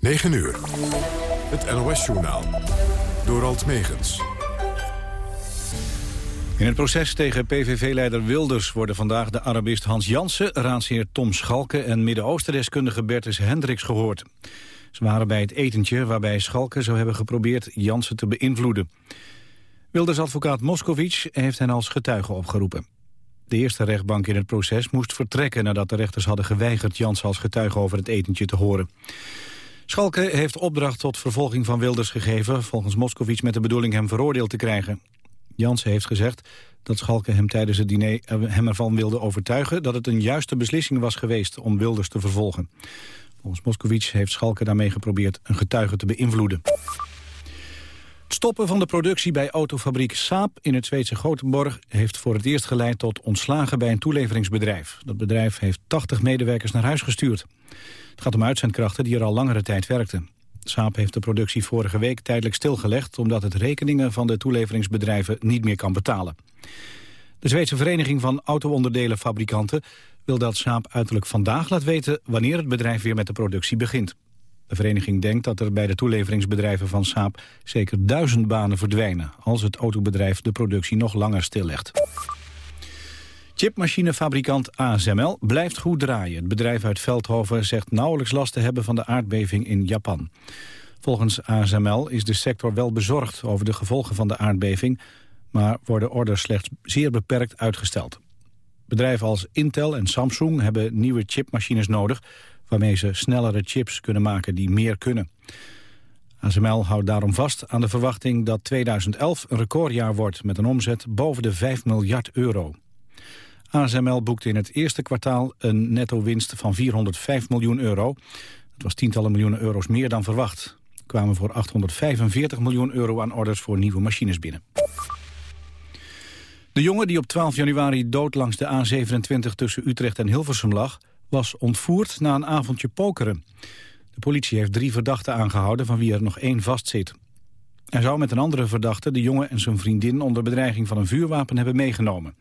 9 uur. Het NOS-journaal. Door Alt Megens. In het proces tegen PVV-leider Wilders worden vandaag de Arabist Hans Jansen, raadsheer Tom Schalke en Midden-Oosten-deskundige Bertus Hendricks gehoord. Ze waren bij het etentje waarbij Schalke zou hebben geprobeerd Jansen te beïnvloeden. Wilders advocaat Moscovic heeft hen als getuige opgeroepen. De eerste rechtbank in het proces moest vertrekken nadat de rechters hadden geweigerd Jansen als getuige over het etentje te horen. Schalke heeft opdracht tot vervolging van Wilders gegeven... volgens Moscovic met de bedoeling hem veroordeeld te krijgen. Jansen heeft gezegd dat Schalke hem tijdens het diner eh, hem ervan wilde overtuigen... dat het een juiste beslissing was geweest om Wilders te vervolgen. Volgens Moscovic heeft Schalke daarmee geprobeerd een getuige te beïnvloeden. Het stoppen van de productie bij autofabriek Saab in het Zweedse Gothenburg... heeft voor het eerst geleid tot ontslagen bij een toeleveringsbedrijf. Dat bedrijf heeft 80 medewerkers naar huis gestuurd. Het gaat om uitzendkrachten die er al langere tijd werkten. Saab heeft de productie vorige week tijdelijk stilgelegd... omdat het rekeningen van de toeleveringsbedrijven niet meer kan betalen. De Zweedse Vereniging van Auto-onderdelenfabrikanten wil dat Saab uiterlijk vandaag laat weten... wanneer het bedrijf weer met de productie begint. De vereniging denkt dat er bij de toeleveringsbedrijven van Saab... zeker duizend banen verdwijnen... als het autobedrijf de productie nog langer stillegt. Chipmachinefabrikant ASML blijft goed draaien. Het bedrijf uit Veldhoven zegt nauwelijks last te hebben van de aardbeving in Japan. Volgens ASML is de sector wel bezorgd over de gevolgen van de aardbeving... maar worden orders slechts zeer beperkt uitgesteld. Bedrijven als Intel en Samsung hebben nieuwe chipmachines nodig... waarmee ze snellere chips kunnen maken die meer kunnen. ASML houdt daarom vast aan de verwachting dat 2011 een recordjaar wordt... met een omzet boven de 5 miljard euro. ASML boekte in het eerste kwartaal een netto-winst van 405 miljoen euro. Dat was tientallen miljoenen euro's meer dan verwacht. Er kwamen voor 845 miljoen euro aan orders voor nieuwe machines binnen. De jongen die op 12 januari dood langs de A27 tussen Utrecht en Hilversum lag... was ontvoerd na een avondje pokeren. De politie heeft drie verdachten aangehouden van wie er nog één vastzit. Hij zou met een andere verdachte de jongen en zijn vriendin... onder bedreiging van een vuurwapen hebben meegenomen.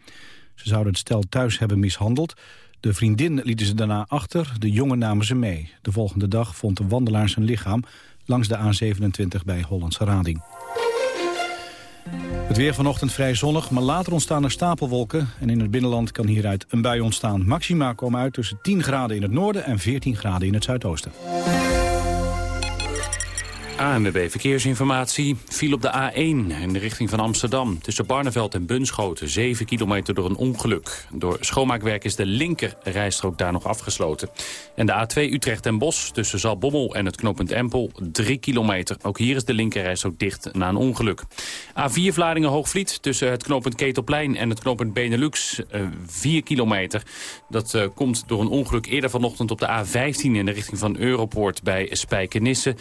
Ze zouden het stel thuis hebben mishandeld. De vriendin lieten ze daarna achter, de jongen namen ze mee. De volgende dag vond de wandelaar zijn lichaam langs de A27 bij Hollandse Rading. Het weer vanochtend vrij zonnig, maar later ontstaan er stapelwolken... en in het binnenland kan hieruit een bui ontstaan. Maxima komen uit tussen 10 graden in het noorden en 14 graden in het zuidoosten. ANWB Verkeersinformatie viel op de A1 in de richting van Amsterdam. Tussen Barneveld en Bunschoten, 7 kilometer door een ongeluk. Door schoonmaakwerk is de linker rijstrook daar nog afgesloten. En de A2 Utrecht en Bos tussen Zalbommel en het knooppunt Empel, 3 kilometer. Ook hier is de linker rijstrook dicht na een ongeluk. A4 Vlaardingen-Hoogvliet tussen het knooppunt Ketelplein en het knooppunt Benelux, 4 eh, kilometer. Dat uh, komt door een ongeluk eerder vanochtend op de A15 in de richting van Europoort bij Spijkenisse.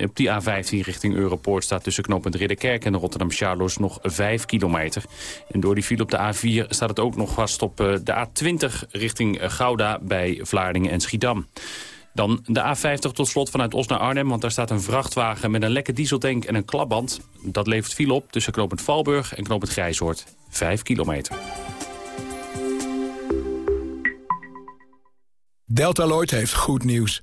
Op die A15 richting Europoort staat tussen knooppunt Ridderkerk en Rotterdam-Charloes nog 5 kilometer. En door die file op de A4 staat het ook nog vast op eh, de A20 richting eh, Gouda bij Vlaardingen en Schiedam. Dan de A50 tot slot vanuit Os naar Arnhem, want daar staat een vrachtwagen met een lekke dieseltank en een klapband. Dat levert file op tussen knooppunt Valburg en knooppunt Grijzoord. 5 kilometer. Deltaloid heeft goed nieuws.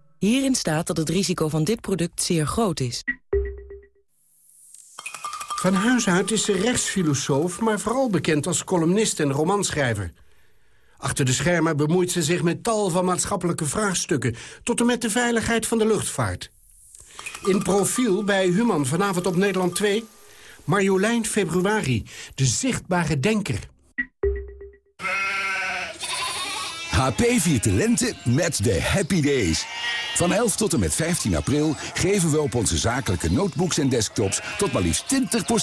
Hierin staat dat het risico van dit product zeer groot is. Van huis uit is ze rechtsfilosoof, maar vooral bekend als columnist en romanschrijver. Achter de schermen bemoeit ze zich met tal van maatschappelijke vraagstukken... tot en met de veiligheid van de luchtvaart. In profiel bij Human vanavond op Nederland 2... Marjolein Februari, de zichtbare denker. HP viert de met de Happy Days. Van 11 tot en met 15 april geven we op onze zakelijke notebooks en desktops tot maar liefst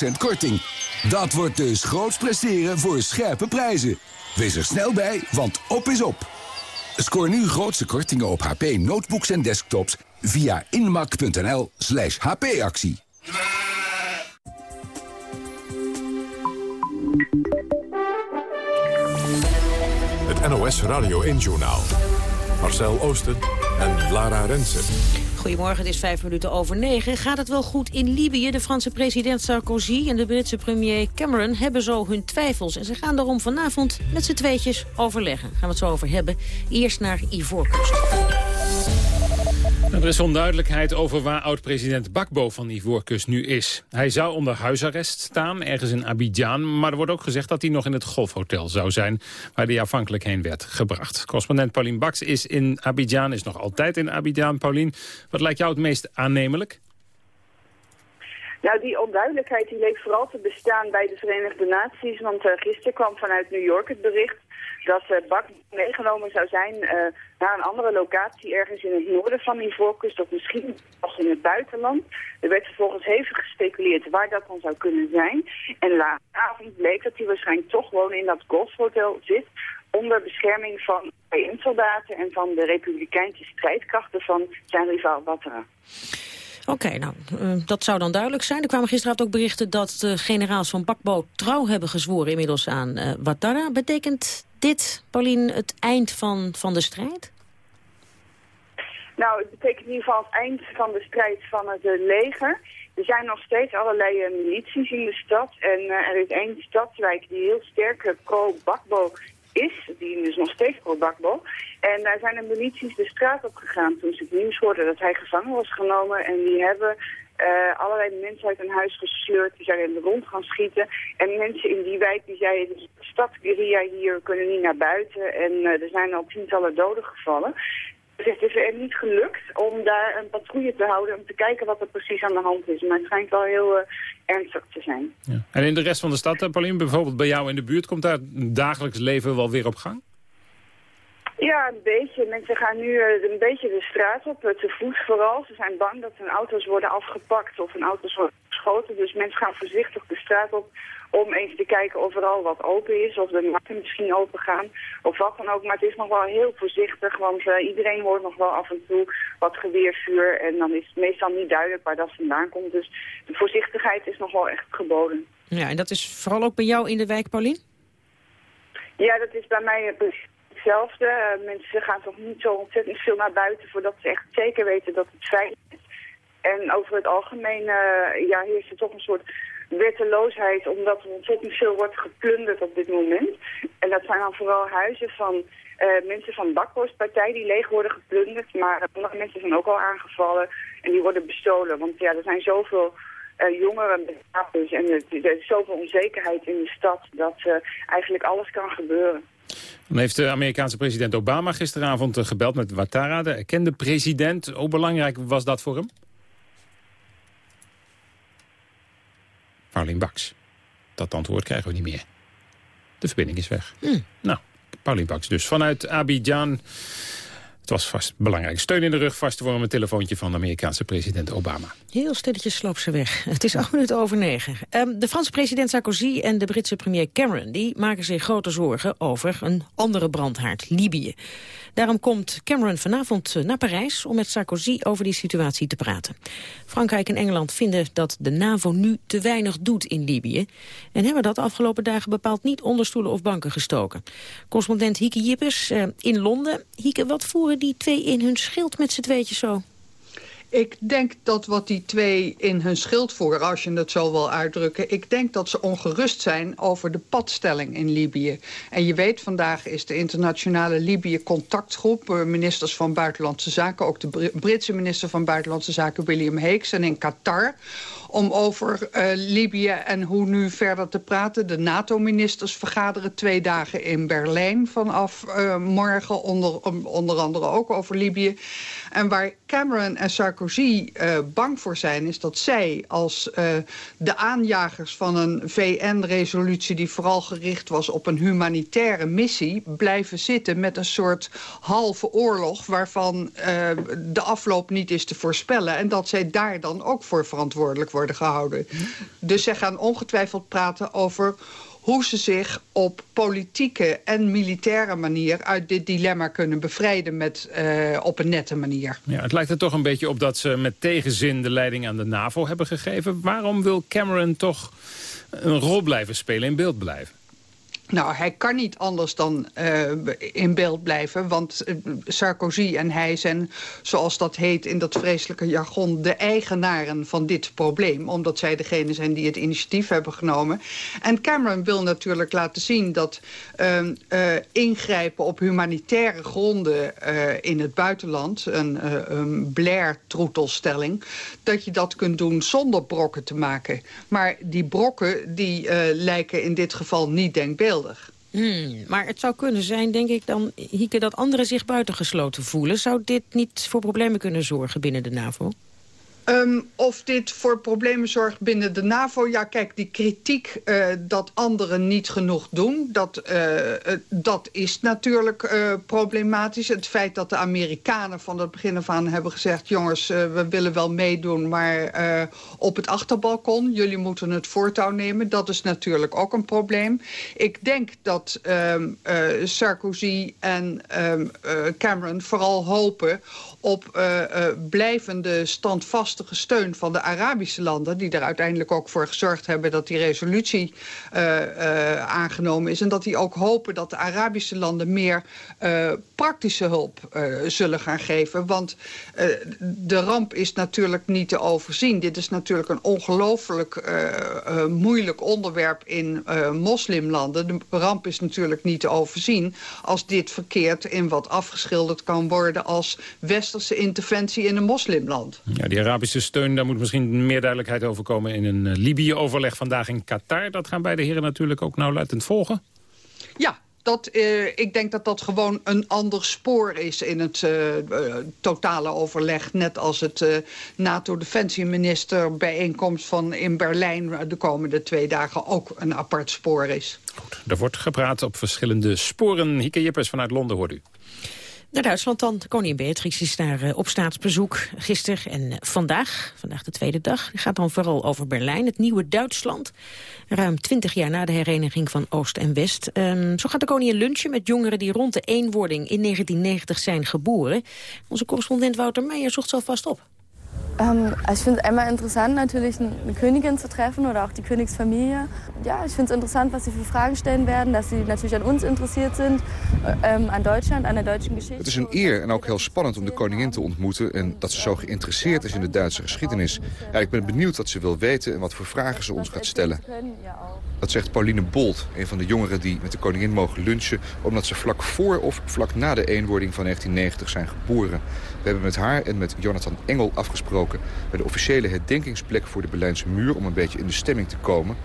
20% korting. Dat wordt dus groots presteren voor scherpe prijzen. Wees er snel bij, want op is op. Scoor nu grootste kortingen op HP notebooks en desktops via inmak.nl slash hpactie. NOS Radio 1-journaal. Marcel Oosten en Lara Rensen. Goedemorgen, het is vijf minuten over negen. Gaat het wel goed in Libië? De Franse president Sarkozy en de Britse premier Cameron hebben zo hun twijfels. En ze gaan daarom vanavond met z'n tweetjes overleggen. Gaan we het zo over hebben. Eerst naar Ivoorkust. Er is onduidelijkheid over waar oud-president Bakbo van Ivoorkust nu is. Hij zou onder huisarrest staan, ergens in Abidjan... maar er wordt ook gezegd dat hij nog in het golfhotel zou zijn... waar hij afhankelijk heen werd gebracht. Correspondent Paulien Baks is in Abidjan, is nog altijd in Abidjan. Paulien, wat lijkt jou het meest aannemelijk? Nou, die onduidelijkheid die leek vooral te bestaan bij de Verenigde Naties. Want uh, gisteren kwam vanuit New York het bericht dat uh, Bak meegenomen zou zijn uh, naar een andere locatie ergens in het noorden van Ivoorkust of misschien zelfs in het buitenland. Er werd vervolgens hevig gespeculeerd waar dat dan zou kunnen zijn. En laatste avond bleek dat hij waarschijnlijk toch gewoon in dat golfhotel zit onder bescherming van VN-soldaten en van de republikeinse strijdkrachten van zijn rivaal Ouattara. Oké, nou, uh, dat zou dan duidelijk zijn. Er kwamen gisteravond ook berichten dat de generaals van Bakbo trouw hebben gezworen inmiddels aan uh. Betekent dit, Paulien, het eind van, van de strijd? Nou, het betekent in ieder geval het eind van de strijd van het uh, leger. Er zijn nog steeds allerlei uh, milities in de stad. En uh, er is één stadswijk die heel sterk pro-Bakbo is. Die is nog steeds pro-Bakbo. En daar zijn de milities de straat op gegaan toen ze het nieuws hoorden dat hij gevangen was genomen. En die hebben uh, allerlei mensen uit een huis gesleurd. Die zijn in de rond gaan schieten. En mensen in die wijk die zeiden, de stad Guerilla hier kunnen niet naar buiten. En uh, er zijn al tientallen doden gevallen. Dus het is er niet gelukt om daar een patrouille te houden... om te kijken wat er precies aan de hand is. Maar het schijnt wel heel uh, ernstig te zijn. Ja. En in de rest van de stad, Pauline, bijvoorbeeld bij jou in de buurt... komt daar dagelijks leven wel weer op gang? Ja, een beetje. Mensen gaan nu uh, een beetje de straat op, uh, te voet vooral. Ze zijn bang dat hun auto's worden afgepakt of hun auto's worden geschoten. Dus mensen gaan voorzichtig de straat op om even te kijken of er al wat open is. Of de markten misschien open gaan. Of wat dan ook. Maar het is nog wel heel voorzichtig. Want uh, iedereen hoort nog wel af en toe wat geweervuur. En dan is het meestal niet duidelijk waar dat vandaan komt. Dus de voorzichtigheid is nog wel echt geboden. Ja, en dat is vooral ook bij jou in de wijk, Paulien? Ja, dat is bij mij precies hetzelfde. Uh, mensen gaan toch niet zo ontzettend veel naar buiten voordat ze echt zeker weten dat het veilig is. En over het algemeen uh, ja, heerst er toch een soort wetteloosheid omdat er ontzettend veel wordt geplunderd op dit moment. En dat zijn dan vooral huizen van uh, mensen van de bakborstpartij die leeg worden geplunderd. Maar andere mensen zijn ook al aangevallen en die worden bestolen. Want ja, er zijn zoveel jongeren en er, is zoveel onzekerheid in de stad dat eigenlijk alles kan gebeuren. Dan heeft de Amerikaanse president Obama gisteravond gebeld met Ouattara, de erkende president. Hoe belangrijk was dat voor hem? Paulien Baks. Dat antwoord krijgen we niet meer. De verbinding is weg. Mm. Nou, Paulien Baks dus vanuit Abidjan. Het was vast belangrijk. Steun in de rug vast vormen een telefoontje van de Amerikaanse president Obama. Heel stilletjes sloop ze weg. Het is acht minuten over negen. Um, de Franse president Sarkozy en de Britse premier Cameron... die maken zich grote zorgen over een andere brandhaard, Libië. Daarom komt Cameron vanavond naar Parijs om met Sarkozy over die situatie te praten. Frankrijk en Engeland vinden dat de NAVO nu te weinig doet in Libië. En hebben dat afgelopen dagen bepaald niet onder stoelen of banken gestoken. Correspondent Hieke Jippers uh, in Londen. Hieke, wat voeren die twee in hun schild met z'n tweetjes zo? Ik denk dat wat die twee in hun schild voeren, als je het zo wil uitdrukken... ik denk dat ze ongerust zijn over de padstelling in Libië. En je weet, vandaag is de internationale Libië-contactgroep... ministers van Buitenlandse Zaken, ook de Britse minister van Buitenlandse Zaken... William Hagues en in Qatar om over uh, Libië en hoe nu verder te praten. De NATO-ministers vergaderen twee dagen in Berlijn vanaf uh, morgen, onder, onder andere ook over Libië. En waar Cameron en Sarkozy uh, bang voor zijn... is dat zij als de aanjagers van een VN-resolutie... die vooral gericht was op een humanitaire missie... blijven zitten met een soort halve oorlog... waarvan de afloop niet is te voorspellen. En dat zij daar dan ook voor verantwoordelijk worden gehouden. Dus zij gaan ongetwijfeld praten over hoe ze zich op politieke en militaire manier... uit dit dilemma kunnen bevrijden met, uh, op een nette manier. Ja, het lijkt er toch een beetje op dat ze met tegenzin de leiding aan de NAVO hebben gegeven. Waarom wil Cameron toch een rol blijven spelen, in beeld blijven? Nou, hij kan niet anders dan uh, in beeld blijven. Want uh, Sarkozy en hij zijn, zoals dat heet in dat vreselijke jargon... de eigenaren van dit probleem. Omdat zij degene zijn die het initiatief hebben genomen. En Cameron wil natuurlijk laten zien dat uh, ingrijpen op humanitaire gronden in het buitenland... een, een Blair-troetelstelling, dat je dat kunt doen zonder brokken te maken. Maar die brokken die lijken in dit geval niet Hmm, maar het zou kunnen zijn, denk ik dan, Hieke, dat anderen zich buitengesloten voelen. Zou dit niet voor problemen kunnen zorgen binnen de NAVO? Um, of dit voor problemen zorgt binnen de NAVO? Ja, kijk, die kritiek uh, dat anderen niet genoeg doen... dat, uh, dat is natuurlijk problematisch. Het feit dat de Amerikanen van het begin af aan hebben gezegd... jongens, we willen wel meedoen, maar op het achterbalkon... jullie moeten het voortouw nemen, dat is natuurlijk ook een probleem. Ik denk dat um, Sarkozy en um, Cameron vooral hopen op uh, uh, blijvende standvastige steun van de Arabische landen... die er uiteindelijk ook voor gezorgd hebben dat die resolutie uh, aangenomen is... en dat die ook hopen dat de Arabische landen meer praktische hulp zullen gaan geven. Want de ramp is natuurlijk niet te overzien. Dit is natuurlijk een ongelooflijk moeilijk onderwerp in moslimlanden. De ramp is natuurlijk niet te overzien als dit verkeerd in wat afgeschilderd kan worden als West westerse interventie in een moslimland. Ja, die Arabische steun, daar moet misschien meer duidelijkheid over komen... in een uh, Libië-overleg vandaag in Qatar. Dat gaan beide heren natuurlijk ook nauwlettend volgen. Ja, dat, uh, ik denk dat dat gewoon een ander spoor is in het uh, uh, totale overleg. Net als het NATO-defensieminister bijeenkomst van in Berlijn de komende twee dagen ook een apart spoor is. Goed, er wordt gepraat op verschillende sporen. Hieke Jippers vanuit Londen hoort u. Naar Duitsland dan. Koningin Beatrix is daar uh, op staatsbezoek gisteren en uh, vandaag. Vandaag de tweede dag. Het gaat dan vooral over Berlijn, het nieuwe Duitsland. Ruim twintig jaar na de hereniging van Oost en West. Um, zo gaat de koningin lunchen met jongeren die rond de eenwording in 1990 zijn geboren. Onze correspondent Wouter Meijer zocht zo vast op. Ähm, ich finde es einmal interessant, natürlich eine Königin zu treffen oder auch die Königsfamilie. Ja, ich finde es interessant, was sie für Fragen stellen werden, dass sie natürlich an uns interessiert sind, ähm, an Deutschland, an der deutschen Geschichte. Het is een eer en ook heel spannend om de koningin te ontmoeten en dat ze zo geïnteresseerd is in de Duitse geschiedenis. Ja, ik ben benieuwd wat ze wil weten en wat voor vragen ze ons gaat stellen. Dat zegt Pauline Bolt, een van de jongeren die met de koningin mogen lunchen, omdat ze vlak voor of vlak na de eenwording van 1990 zijn geboren. We hebben met haar en met Jonathan Engel afgesproken... bij de officiële herdenkingsplek voor de Berlijnse muur... om een beetje in de stemming te komen.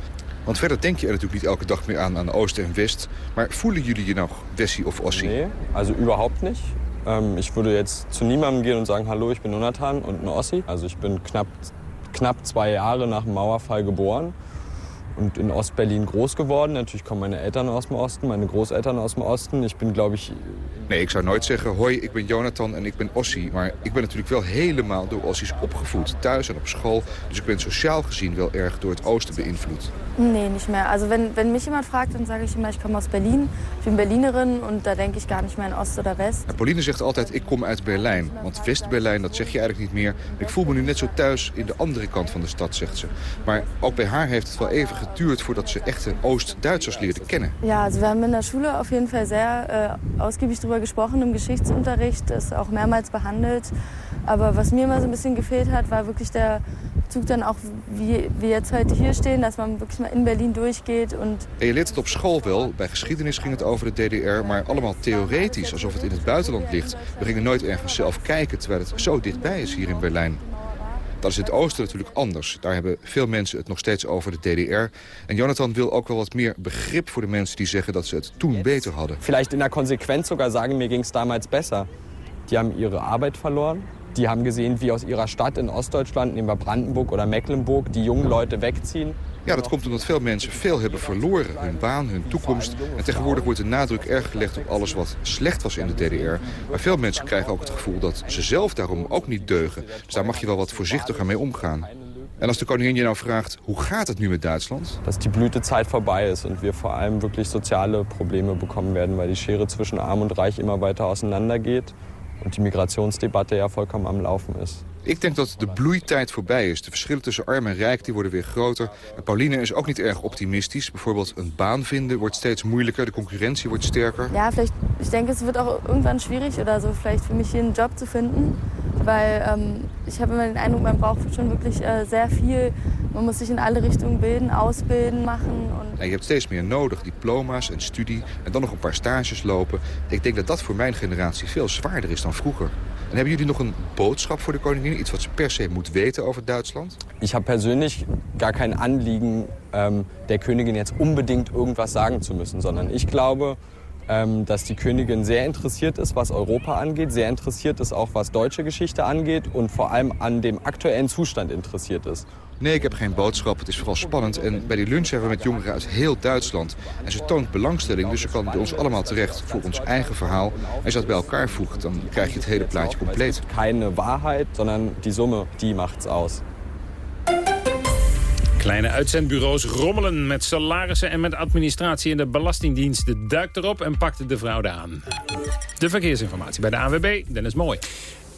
Want verder denk je er natuurlijk niet elke dag meer aan aan Oost en West. Maar voelen jullie je nog Wessie of Ossie? Nee, also überhaupt nicht. Ähm, ich würde jetzt zu niemandem gehen und sagen, hallo, ich bin Jonathan und ein Ossi. Also ich bin knapp, knapp zwei Jahre nach dem Mauerfall geboren und in Ostberlin groß geworden. Natürlich kommen meine Eltern aus dem Osten, meine Großeltern aus dem Osten. Ich bin, glaube ich... Nee, ik zou nooit zeggen, hoi, ik ben Jonathan en ik ben Ossie. Maar ik ben natuurlijk wel helemaal door Ossies opgevoed. Thuis en op school. Dus ik ben sociaal gezien wel erg door het Oosten beïnvloed. Nee, nicht mehr. Also wenn, wenn mich jemand fragt, dann sage ich immer, ich komme aus Berlin. Ich bin Berlinerin und da denke ich gar nicht mehr in Ost oder West. En Pauline zegt altijd, ik kom uit Berlijn. Want West-Berlijn, dat zeg je eigenlijk niet meer. Ik voel me nu net zo thuis in de andere kant van de stad, zegt ze. Maar ook bij haar heeft het wel even geduurd voordat ze echte Oost-Duitsers leerde kennen. Ja, also wir haben in der Schule auf jeden Fall sehr äh, ausgiebig darüber gesprochen im Geschichtsunterricht, das auch mehrmals behandelt. Aber was mir immer so ein bisschen gefehlt hat, war wirklich der Zug dann auch, wie wir jetzt heute hier stehen, dass man wirklich mal in Berlin durchgeht. Und en je leert het op school wel. Bij geschiedenis ging het over de DDR, maar allemaal theoretisch, alsof het in het buitenland ligt. We gingen nooit ergens zelf kijken, terwijl het zo dichtbij is hier in Berlijn. Dat is in het oosten natuurlijk anders. Daar hebben veel mensen het nog steeds over de DDR. En Jonathan wil ook wel wat meer begrip voor de mensen die zeggen dat ze het toen beter hadden. Vielleicht in der Konsequenz sogar sagen, mir ging es damals besser. Die haben ihre Arbeit verloren. Die haben gesehen, wie aus ihrer Stadt in Ostdeutschland, nehmen wir Brandenburg oder Mecklenburg, die jungen Leute wegziehen. Ja, dat komt omdat veel mensen veel hebben verloren. Hun baan, hun toekomst. En tegenwoordig wordt de nadruk erg gelegd op alles wat slecht was in de DDR. Maar veel mensen krijgen ook het gevoel dat ze zelf daarom ook niet deugen. Dus daar mag je wel wat voorzichtiger mee omgaan. En als de koningin je nou vraagt, hoe gaat het nu met Duitsland? Dat die Blütezeit vorbei is en we vor allem wirklich soziale Probleme bekommen werden, weil die Schere zwischen arm und reich immer weiter auseinander geht und die Migrationsdebatte ja vollkommen am Laufen ist. Ik denk dat de bloeitijd voorbij is. De verschillen tussen arm en rijk die worden weer groter. En Pauline is ook niet erg optimistisch. Bijvoorbeeld een baan vinden wordt steeds moeilijker. De concurrentie wordt sterker. Ja, vielleicht, ich denke, es wird auch irgendwann schwierig oder so, vielleicht für mich hier einen Job zu finden. Weil ähm, ich habe immer den Eindruck, man braucht schon wirklich äh, sehr viel. Man muss sich in alle Richtungen bilden, ausbilden, machen. Und je hebt steeds meer nodig, diploma's en studie en dan nog een paar stages lopen. Ik denk dat dat voor mijn generatie veel zwaarder is dan vroeger. En hebben jullie nog een boodschap voor de koningin? Iets wat ze per se moet weten over Duitsland? Ich habe persönlich gar kein Anliegen, ähm, der Königin jetzt unbedingt irgendwas sagen zu müssen, sondern ich glaube, ähm, dass die Königin sehr interessiert ist, was Europa angeht, sehr interessiert ist auch, was deutsche Geschichte angeht und vor allem an dem aktuellen Zustand interessiert ist. Nee, ik heb geen boodschap. Het is vooral spannend. En bij die lunch hebben we met jongeren uit heel Duitsland. En ze toont belangstelling, dus ze kan bij ons allemaal terecht voor ons eigen verhaal. En als je dat bij elkaar voegt, dan krijg je het hele plaatje compleet. Keine Wahrheit, sondern die Summe, die macht's aus. Kleine uitzendbureaus rommelen met salarissen en met administratie. En de Belastingdienst duikt erop en pakt de fraude aan. De verkeersinformatie bij de ANWB, Dennis Mooi.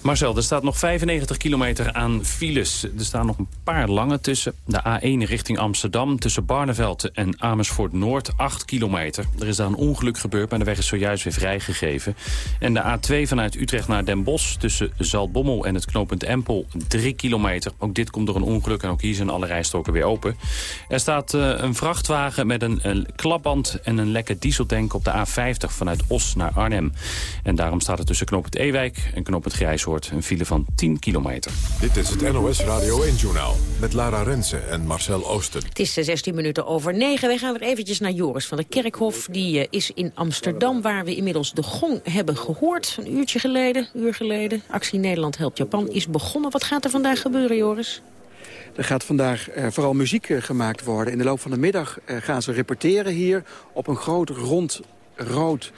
Marcel, er staat nog 95 kilometer aan files. Er staan nog een paar lange tussen. De A1 richting Amsterdam tussen Barneveld en Amersfoort Noord 8 kilometer. Er is daar een ongeluk gebeurd, maar de weg is zojuist weer vrijgegeven. En de A2 vanuit Utrecht naar Den Bosch tussen Zaltbommel en het knooppunt Empel 3 kilometer. Ook dit komt door een ongeluk en ook hier zijn alle rijstroken weer open. Er staat uh, een vrachtwagen met een, een klapband en een lekke dieseltank op de A50 vanuit Os naar Arnhem. En daarom staat er tussen knooppunt Ewijk en knooppunt Een file van 10 kilometer. Dit is het NOS Radio 1-journaal met Lara Rensen en Marcel Oosten. Het is 16 minuten over 9. Wij gaan weer eventjes naar Joris van der Kerkhof. Die uh, is in Amsterdam, waar we inmiddels de gong hebben gehoord. Een uurtje geleden, uur geleden. Actie Nederland helpt Japan is begonnen. Wat gaat er vandaag gebeuren, Joris? Er gaat vandaag uh, vooral muziek uh, gemaakt worden. In de loop van de middag uh, gaan ze repeteren hier op een groot rond rood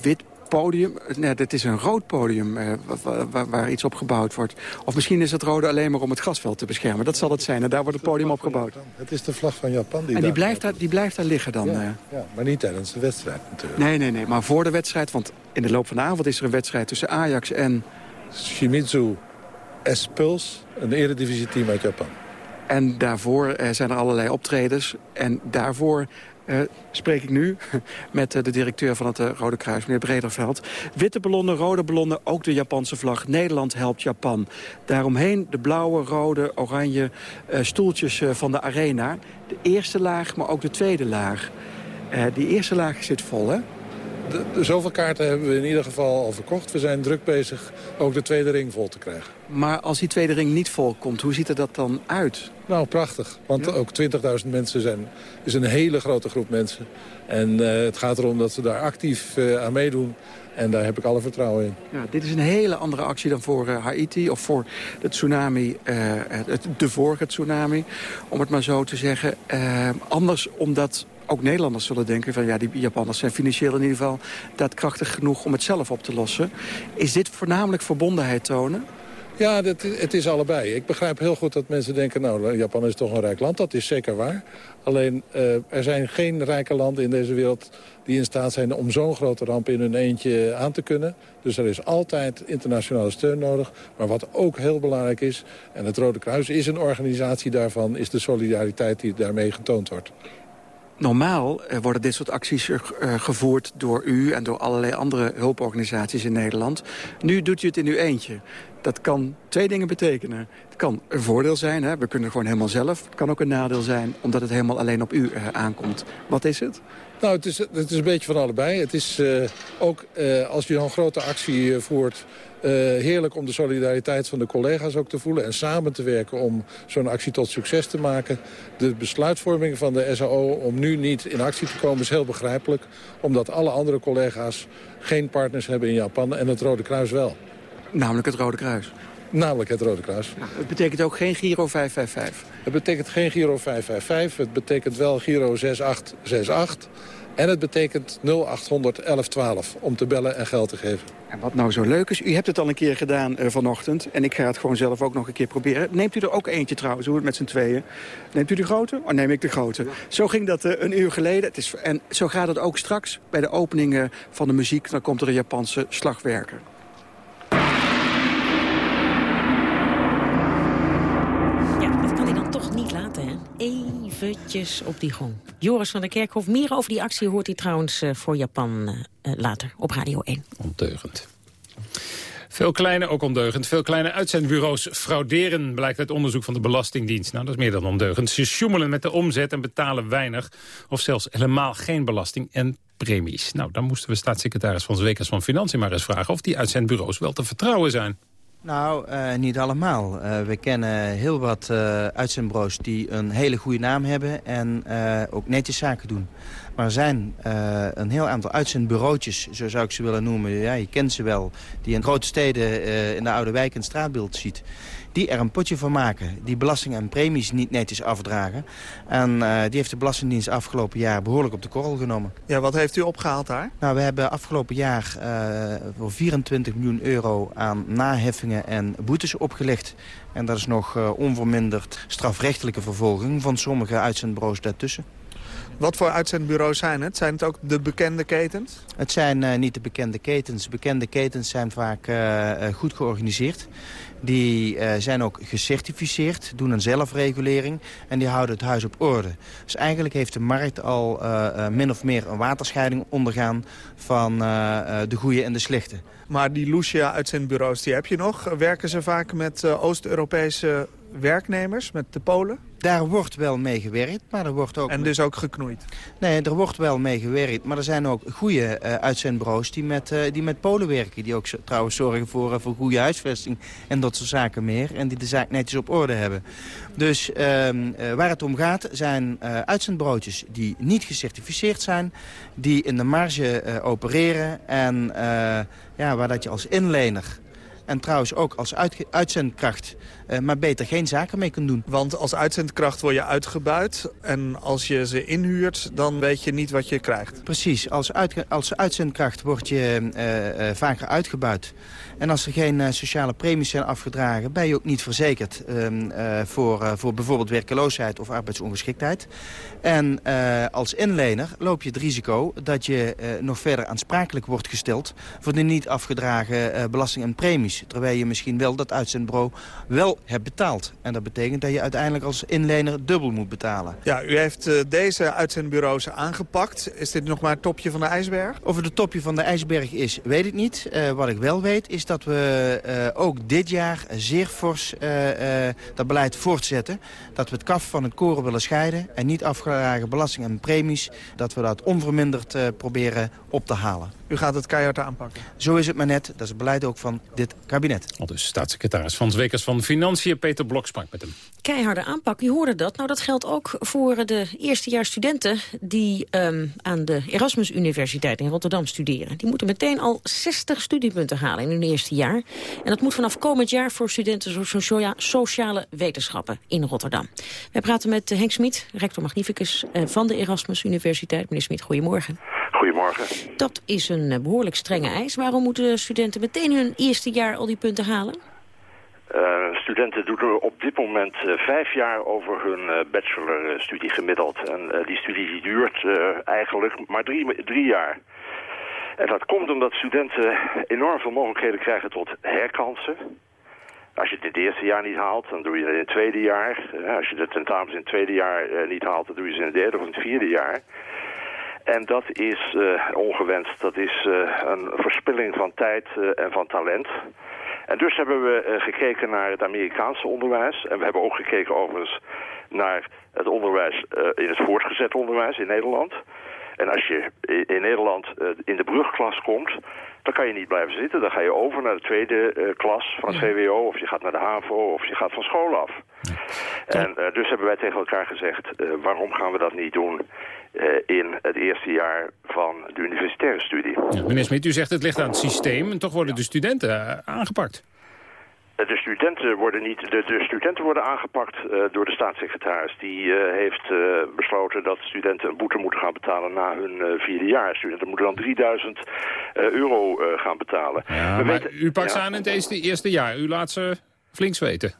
wit podium. Nee, dit is een rood podium uh, waar, waar, iets op gebouwd wordt. Of misschien is het rode alleen maar om het gasveld te beschermen. Dat zal het zijn. En daar wordt het podium opgebouwd. Het is de vlag van Japan. Die en die blijft, daar, die blijft daar liggen dan? Ja, ja, maar niet tijdens de wedstrijd natuurlijk. Nee, nee, nee. Maar voor de wedstrijd. Want in de loop van de avond is er een wedstrijd tussen Ajax en... Shimizu S-Puls, een eredivisieteam uit Japan. En daarvoor uh, zijn er allerlei optredens. En daarvoor uh, spreek ik nu met uh, de directeur van het uh, Rode Kruis, meneer Brederveld. Witte ballonnen, rode ballonnen, ook de Japanse vlag. Nederland helpt Japan. Daaromheen de blauwe, rode, oranje stoeltjes van de arena. De eerste laag, maar ook de tweede laag. die eerste laag zit vol, hè? De, de, zoveel kaarten hebben we in ieder geval al verkocht. We zijn druk bezig ook de tweede ring vol te krijgen. Maar als die tweede ring niet vol komt, hoe ziet er dat dan uit? Nou, prachtig. Want ja. ook 20.000 mensen zijn, is een hele grote groep mensen. En uh, het gaat erom dat ze daar actief uh, aan meedoen. En daar heb ik alle vertrouwen in. Ja, dit is een hele andere actie dan voor uh, Haiti of voor de tsunami, het, de vorige tsunami. Om het maar zo te zeggen. anders omdat ook Nederlanders zullen denken van ja, die Japanners zijn financieel in ieder geval daadkrachtig genoeg om het zelf op te lossen. Is dit voornamelijk verbondenheid tonen? Ja, het is allebei. Ik begrijp heel goed dat mensen denken, nou, Japan is toch een rijk land. Dat is zeker waar. Alleen, uh, er zijn geen rijke landen in deze wereld die in staat zijn om zo'n grote ramp in hun eentje aan te kunnen. Dus er is altijd internationale steun nodig. Maar wat ook heel belangrijk is, en het Rode Kruis is een organisatie daarvan, is de solidariteit die daarmee getoond wordt. Normaal eh, worden dit soort acties uh, gevoerd door u en door allerlei andere hulporganisaties in Nederland. Nu doet u het in uw eentje. Dat kan twee dingen betekenen. Het kan een voordeel zijn, hè? we kunnen gewoon helemaal zelf. Het kan ook een nadeel zijn, omdat het helemaal alleen op u aankomt. Wat is het? Nou, het is, het is een beetje van allebei. Het is uh, ook uh, als je een grote actie voert... Uh, heerlijk om de solidariteit van de collega's ook te voelen... en samen te werken om zo'n actie tot succes te maken. De besluitvorming van de SAO om nu niet in actie te komen is heel begrijpelijk. Omdat alle andere collega's geen partners hebben in Japan en het Rode Kruis wel. Namelijk het Rode Kruis. Namelijk het Rode Kruis. Ja, het betekent ook geen Giro 555? Het betekent geen Giro 555. Het betekent wel Giro 6868. En het betekent 0800 1112 om te bellen en geld te geven. En wat nou zo leuk is, u hebt het al een keer gedaan uh, vanochtend... en ik ga het gewoon zelf ook nog een keer proberen. Neemt u er ook eentje trouwens, hoe het met z'n tweeën. Neemt u de grote? Oh, neem ik de grote. Zo ging dat uh, een uur geleden. Het is, en zo gaat het ook straks bij de opening uh, van de muziek. Dan komt er een Japanse slagwerker. Op die gong. Joris van der Kerkhof, meer over die actie hoort hij trouwens uh, voor Japan uh, later op Radio 1. Ondeugend. Veel kleine, ook ondeugend, veel kleine uitzendbureaus frauderen... blijkt uit onderzoek van de Belastingdienst. Nou, dat is meer dan ondeugend. Ze sjoemelen met de omzet en betalen weinig... of zelfs helemaal geen belasting en premies. Nou, dan moesten we staatssecretaris van Zwekers van Financiën maar eens vragen... of die uitzendbureaus wel te vertrouwen zijn. Nou, uh, niet allemaal. Uh, we kennen heel wat uh, die een hele goede naam hebben... en ook netjes zaken doen. Maar er zijn uh, een heel aantal uitzendbureautjes, zo zou ik ze willen noemen. Ja, je kent ze wel. Die in grote steden uh, in de oude wijk een straatbeeld ziet. Die er een potje van maken. Die belastingen en premies niet netjes afdragen. En uh, die heeft de Belastingdienst afgelopen jaar behoorlijk op de korrel genomen. Ja, wat heeft u opgehaald daar? Nou, we hebben afgelopen jaar voor 24 miljoen euro aan naheffingen en boetes opgelegd. En dat is nog onverminderd strafrechtelijke vervolging van sommige uitzendbureaus daartussen. Wat voor uitzendbureaus zijn het? Zijn het ook de bekende ketens? Het zijn uh, niet de bekende ketens. Bekende ketens zijn vaak uh, goed georganiseerd. Die zijn ook gecertificeerd, doen een zelfregulering en die houden het huis op orde. Dus eigenlijk heeft de markt al min of meer een waterscheiding ondergaan van de goede en de slechte. Maar die Lucia-uitzendbureaus, die heb je nog. Werken ze vaak met Oost-Europese werknemers, met de Polen? Daar wordt wel mee gewerkt, maar er wordt ook... En dus ook geknoeid? Nee, er wordt wel mee gewerkt. Maar er zijn ook goede uh, uitzendbureaus die met, uh, die met Polen werken. Die ook trouwens zorgen voor, uh, voor goede huisvesting en dat soort zaken meer. En die de zaak netjes op orde hebben. Dus ehm, waar het om gaat zijn uitzendbureautjes die niet gecertificeerd zijn. Die in de marge opereren. En ja, waar dat je als inlener... En trouwens ook als uit, uitzendkracht, maar beter geen zaken mee kunt doen. Want als uitzendkracht word je uitgebuit. En als je ze inhuurt, dan weet je niet wat je krijgt. Precies. Als, uit, als uitzendkracht word je uh, uh, vaker uitgebuit. En als er geen sociale premies zijn afgedragen... ben je ook niet verzekerd um, voor, voor bijvoorbeeld werkeloosheid of arbeidsongeschiktheid. En als inlener loop je het risico dat je nog verder aansprakelijk wordt gesteld... voor de niet afgedragen belasting en premies. Terwijl je misschien wel dat uitzendbureau wel hebt betaald. En dat betekent dat je uiteindelijk als inlener dubbel moet betalen. Ja, u heeft uh, deze uitzendbureaus aangepakt. Is dit nog maar het topje van de ijsberg? Of het het topje van de ijsberg is, weet ik niet. Uh, wat ik wel weet is dat we uh, ook dit jaar zeer fors dat beleid voortzetten. Dat we het kaf van het koren willen scheiden. En niet afgedragen belasting en premies. Dat we dat onverminderd proberen op te halen. U gaat het keihard aanpakken? Zo is het maar net. Dat is het beleid ook van dit kabinet. Al dus staatssecretaris van Zwekers van Financiën, Peter Blok, sprak met hem. Keiharde aanpak, je hoorde dat. Nou, dat geldt ook voor de eerstejaarsstudenten die um, aan de Erasmus Universiteit in Rotterdam studeren. Die moeten meteen al 60 studiepunten halen in hun eerste jaar. En dat moet vanaf komend jaar voor studenten socia sociale wetenschappen in Rotterdam. Wij praten met Henk Smit, rector magnificus van de Erasmus Universiteit. Meneer Smit, goedemorgen. Dat is een behoorlijk strenge eis. Waarom moeten studenten meteen hun eerste jaar al die punten halen? Uh, studenten doen er op dit moment uh, vijf jaar over hun uh, bachelorstudie gemiddeld. En die studie die duurt eigenlijk maar drie, drie jaar. En dat komt omdat studenten enorm veel mogelijkheden krijgen tot herkansen. Als je het in het eerste jaar niet haalt, dan doe je het in het tweede jaar. als je de tentamens in het tweede jaar niet haalt, dan doe je ze in het derde of in het vierde jaar. En dat is uh, ongewenst. Dat is uh, een verspilling van tijd uh, en van talent. En dus hebben we gekeken naar het Amerikaanse onderwijs. En we hebben ook gekeken overigens naar het onderwijs in het voortgezet onderwijs in Nederland. En als je in Nederland in de brugklas komt, dan kan je niet blijven zitten. Dan ga je over naar de tweede uh, klas van het VWO, of je gaat naar de HAVO, of je gaat van school af. En uh, dus hebben wij tegen elkaar gezegd, uh, waarom gaan we dat niet doen in het eerste jaar van de universitaire studie? Ja, meneer Smit, u zegt het ligt aan het systeem, en toch worden de studenten aangepakt. De studenten worden, niet, de, de studenten worden aangepakt uh, door de staatssecretaris. Die uh, heeft uh, besloten dat studenten een boete moeten gaan betalen na hun vierde jaar. Studenten moeten dan 3000 euro gaan betalen. Ja, We maar weten- u pakt ze aan in het eerste, eerste jaar. U laat ze flink zweten.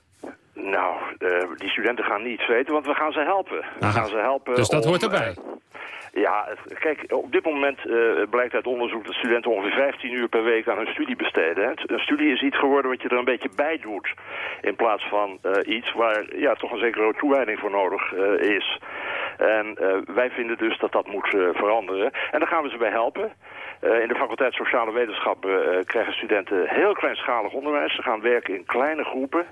Nou, eh, die studenten gaan niet weten, want we gaan ze helpen. We Aha. gaan ze helpen Dus dat om, hoort erbij. eh, ja, het- kijk, op dit moment eh, blijkt uit onderzoek dat studenten ongeveer 15 uur per week aan hun studie besteden. hè. Een studie is iets geworden wat je er een beetje bij doet. In plaats van iets waar ja, toch een zekere toewijding voor nodig is. En wij vinden dus dat dat moet veranderen. En daar gaan we ze bij helpen. In de faculteit Sociale Wetenschappen krijgen studenten heel kleinschalig onderwijs. Ze gaan werken in kleine groepen.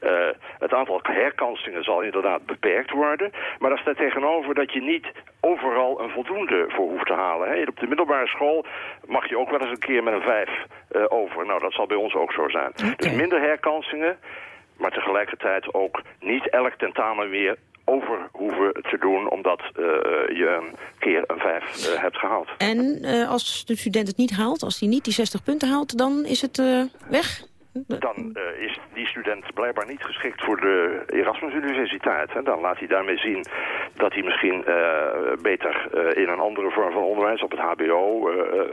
Eh, het aantal herkansingen zal inderdaad beperkt worden. Maar daar staat tegenover dat je niet overal een voldoende voor hoeft te halen. Hè. Op de middelbare school mag je ook wel eens een keer met een vijf eh, over. Nou, dat zal bij ons ook zo zijn. Dus minder herkansingen, maar tegelijkertijd ook niet elk tentamen weer over hoeven te doen... omdat eh, je een keer een vijf hebt gehaald. En als de student het niet haalt, als hij niet die 60 punten haalt, dan is het weg? Dan eh, is die student blijkbaar niet geschikt voor de Erasmus Universiteit. Hè. Dan laat hij daarmee zien dat hij misschien eh, beter eh, in een andere vorm van onderwijs, op het hbo,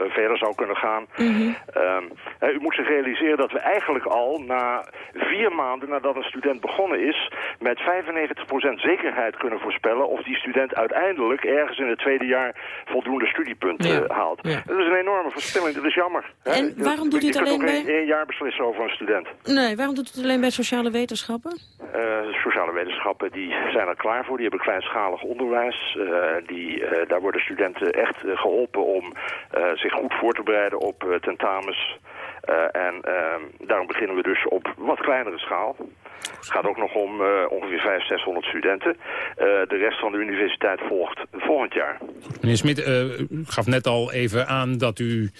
verder zou kunnen gaan. Ehm, hè, u moet zich realiseren dat we eigenlijk al na vier maanden nadat een student begonnen is, met 95% zekerheid kunnen voorspellen of die student uiteindelijk ergens in het tweede jaar voldoende studiepunten Ja. haalt. Ja. Dat is een enorme verspilling, dat is jammer. hè. En waarom doet u het alleen ook bij- in één jaar beslissen over een student. Nee, waarom doet het alleen bij sociale wetenschappen? Eh, sociale wetenschappen die zijn er klaar voor. Die hebben kleinschalig onderwijs. Eh, die, eh, daar worden studenten echt eh, geholpen om zich goed voor te bereiden op tentamens. En ehm, daarom beginnen we dus op wat kleinere schaal. Het gaat ook nog om eh, ongeveer 500, 600 studenten. Eh, de rest van de universiteit volgt volgend jaar. Meneer Smit, eh, u gaf net al even aan dat u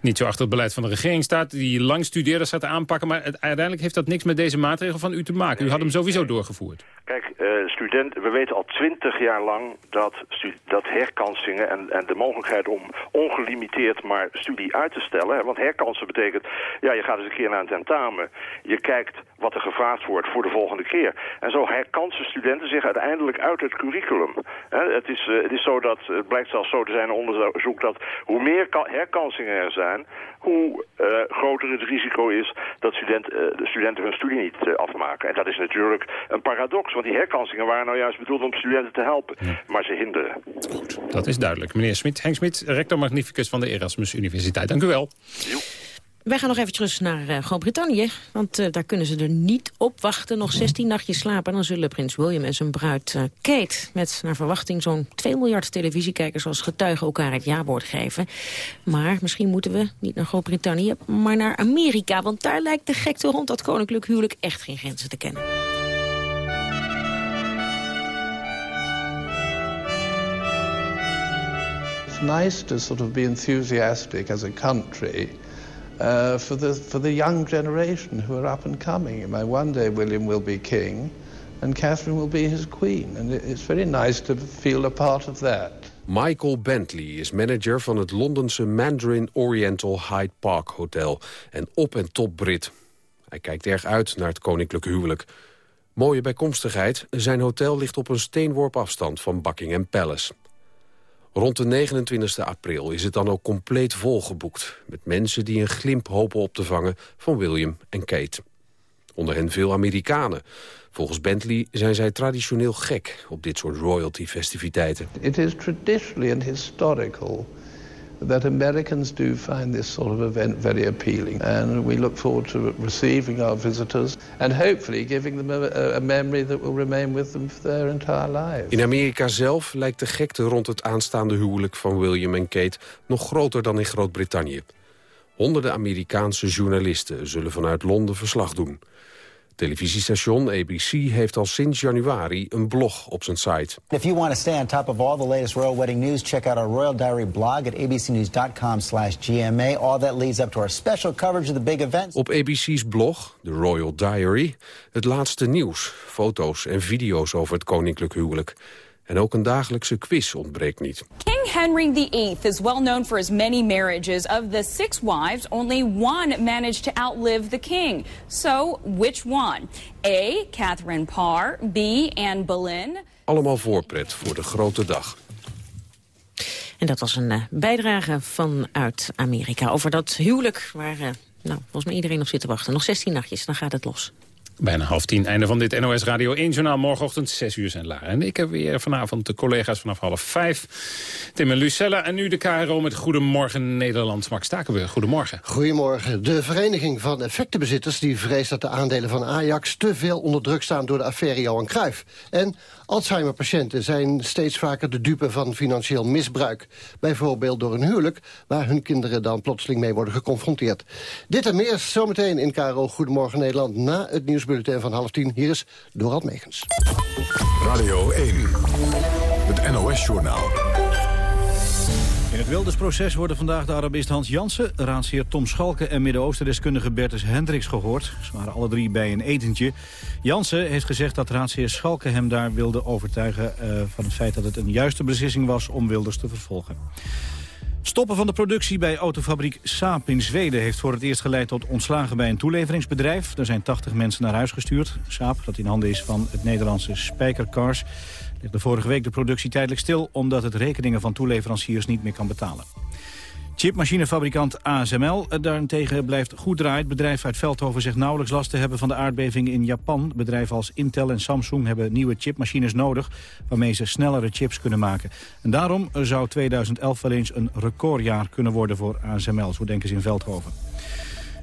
niet zo achter het beleid van de regering staat. Die langstudeerders gaat aanpakken. Maar het- uiteindelijk heeft dat niks met deze maatregel van u te maken. U had hem sowieso doorgevoerd. Kijk, student, we weten al twintig jaar lang dat, dat herkansingen en, en de mogelijkheid om ongelimiteerd maar studie uit te stellen. hè, Want herkansen betekent, ja, je gaat eens een keer naar een tentamen. Je kijkt wat er gevraagd wordt voor de volgende keer. En zo herkansen studenten zich uiteindelijk uit het curriculum. Het, is, eh, het is zo dat, het blijkt zelfs zo te zijn in onderzoek dat hoe meer ka- herkansingen er zijn, hoe eh, groter het risico is dat student, eh, de studenten hun studie niet afmaken. En dat is natuurlijk een paradox, want die herkansingen waren nou juist bedoeld om studenten te helpen, maar ze hinderen. Dat is duidelijk. Meneer Smit, Henk Smit, rector magnificus van de Erasmus Universiteit. Dank u wel. Wij gaan nog even terug naar eh, Groot-Brittannië. Want eh, daar kunnen ze er niet op wachten. Nog 16 nachtjes slapen. En dan zullen prins William en zijn bruid eh, Kate... met naar verwachting zo'n 2 miljard televisiekijkers als getuigen elkaar het jawoord geven. Maar misschien moeten we niet naar Groot-Brittannië, maar naar Amerika. Want daar lijkt de gekte rond dat koninklijk huwelijk echt geen grenzen te kennen. It's nice to sort of be enthusiastic as a country uh, for the for the young generation who are up and coming. Mean, one day William will be king, and Catherine will be his queen, and it- it's very nice to feel a part of that. Michael Bentley is manager van het Londense Mandarin Oriental Hyde Park Hotel. En op en top Brit. Hij kijkt erg uit naar het koninklijke huwelijk. Mooie bijkomstigheid, zijn hotel ligt op een steenworp afstand van Buckingham Palace. Rond de 29 april is het dan ook compleet volgeboekt... met mensen die een glimp hopen op te vangen van William en Kate. Onder hen veel Amerikanen. Volgens Bentley zijn zij traditioneel gek op dit soort royalty-festiviteiten. It is traditionally and historical that Americans do find this sort of event very appealing. And we look forward to receiving our visitors and hopefully giving them a, a memory that will remain with them for their entire lives. In Amerika zelf lijkt de gekte rond het aanstaande huwelijk van William en Kate nog groter dan in Groot-Brittannië. Honderden Amerikaanse journalisten zullen vanuit Londen verslag doen. Televisiestation ABC heeft al sinds januari een blog op zijn site. If you want to stay on top of all the latest royal wedding news, check out our Royal Diary blog at abcnews.com slash GMA. All that leads up to our special coverage of the big events. Op ABC's blog, de Royal Diary, het laatste nieuws, foto's en video's over het koninklijk huwelijk. En ook een dagelijkse quiz ontbreekt niet. King Henry VIII is well known for his many marriages. Of the six wives, only one managed to outlive the king. So, which one? A. Catherine Parr. B. Anne Boleyn. Allemaal voorpret voor de grote dag. En dat was een uh, bijdrage vanuit Amerika over dat huwelijk... waar uh, nou, volgens mij iedereen op zit te wachten. Nog 16 nachtjes, dan gaat het los. Bijna half tien, einde van dit NOS Radio 1-journaal. Morgenochtend 6 uur zijn Lara. En ik heb weer vanavond de collega's vanaf half vijf. Tim en Lucella en nu de KRO met Goedemorgen Nederland. Max Stakenburg, goedemorgen. Goedemorgen. De Vereniging van Effectenbezitters die vreest dat de aandelen van Ajax... te veel onder druk staan door de affaire Johan Cruijff. En Alzheimer-patiënten zijn steeds vaker de dupe van financieel misbruik. Bijvoorbeeld door een huwelijk waar hun kinderen dan plotseling mee worden geconfronteerd. Dit en meer zometeen in KRO Goedemorgen Nederland na het nieuwsbulletin van half tien. Hier is Dorald Megens. Radio 1, het NOS-journaal. In het Wildersproces worden vandaag de Arabist Hans Jansen... raadsheer Tom Schalke en Midden-Oosten-deskundige Bertus Hendricks gehoord. Ze waren alle drie bij een etentje. Jansen heeft gezegd dat raadsheer Schalke hem daar wilde overtuigen... Uh, van het feit dat het een juiste beslissing was om Wilders te vervolgen. Stoppen van de productie bij autofabriek Saab in Zweden... heeft voor het eerst geleid tot ontslagen bij een toeleveringsbedrijf. Er zijn 80 mensen naar huis gestuurd. Saab, dat in handen is van het Nederlandse Spijkercars... legde vorige week de productie tijdelijk stil... omdat het rekeningen van toeleveranciers niet meer kan betalen. Chipmachinefabrikant ASML daarentegen blijft goed draaien. Het bedrijf uit Veldhoven zegt nauwelijks last te hebben van de aardbeving in Japan. Bedrijven als Intel en Samsung hebben nieuwe chipmachines nodig... waarmee ze snellere chips kunnen maken. En daarom zou 2011 wel eens een recordjaar kunnen worden voor ASML. Zo denken ze in Veldhoven.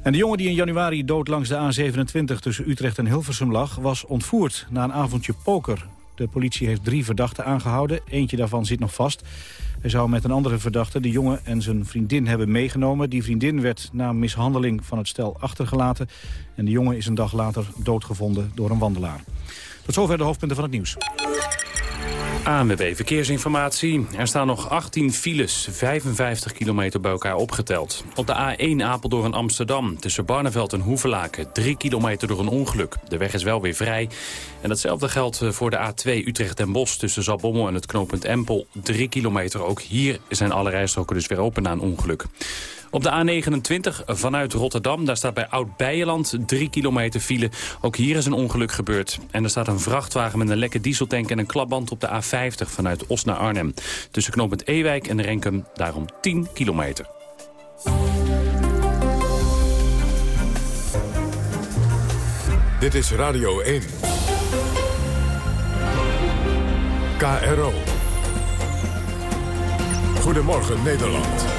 En de jongen die in januari dood langs de A27 tussen Utrecht en Hilversum lag... was ontvoerd na een avondje poker. De politie heeft drie verdachten aangehouden. Eentje daarvan zit nog vast. Hij zou met een andere verdachte de jongen en zijn vriendin hebben meegenomen. Die vriendin werd na mishandeling van het stel achtergelaten. En de jongen is een dag later doodgevonden door een wandelaar. Tot zover de hoofdpunten van het nieuws. ANWB Verkeersinformatie. Er staan nog 18 files, 55 kilometer bij elkaar opgeteld. Op de A1 Apeldoorn Amsterdam tussen Barneveld en Hoevelaken... 3 kilometer door een ongeluk. De weg is wel weer vrij. En datzelfde geldt eh, voor de A2 Utrecht en Bos tussen Zalbommel en het knooppunt Empel. 3 kilometer. Ook hier zijn alle rijstroken dus weer open na een ongeluk. Op de A29 vanuit Rotterdam, daar staat bij Oud-Beijerland 3 kilometer file. Ook hier is een ongeluk gebeurd. En er staat een vrachtwagen met een lekke dieseltank en een klapband op de A50 vanuit Os naar Arnhem. Tussen knooppunt Ewijk en Renkum daarom 10 kilometer. Dit is Radio 1. KRO. Goedemorgen Nederland.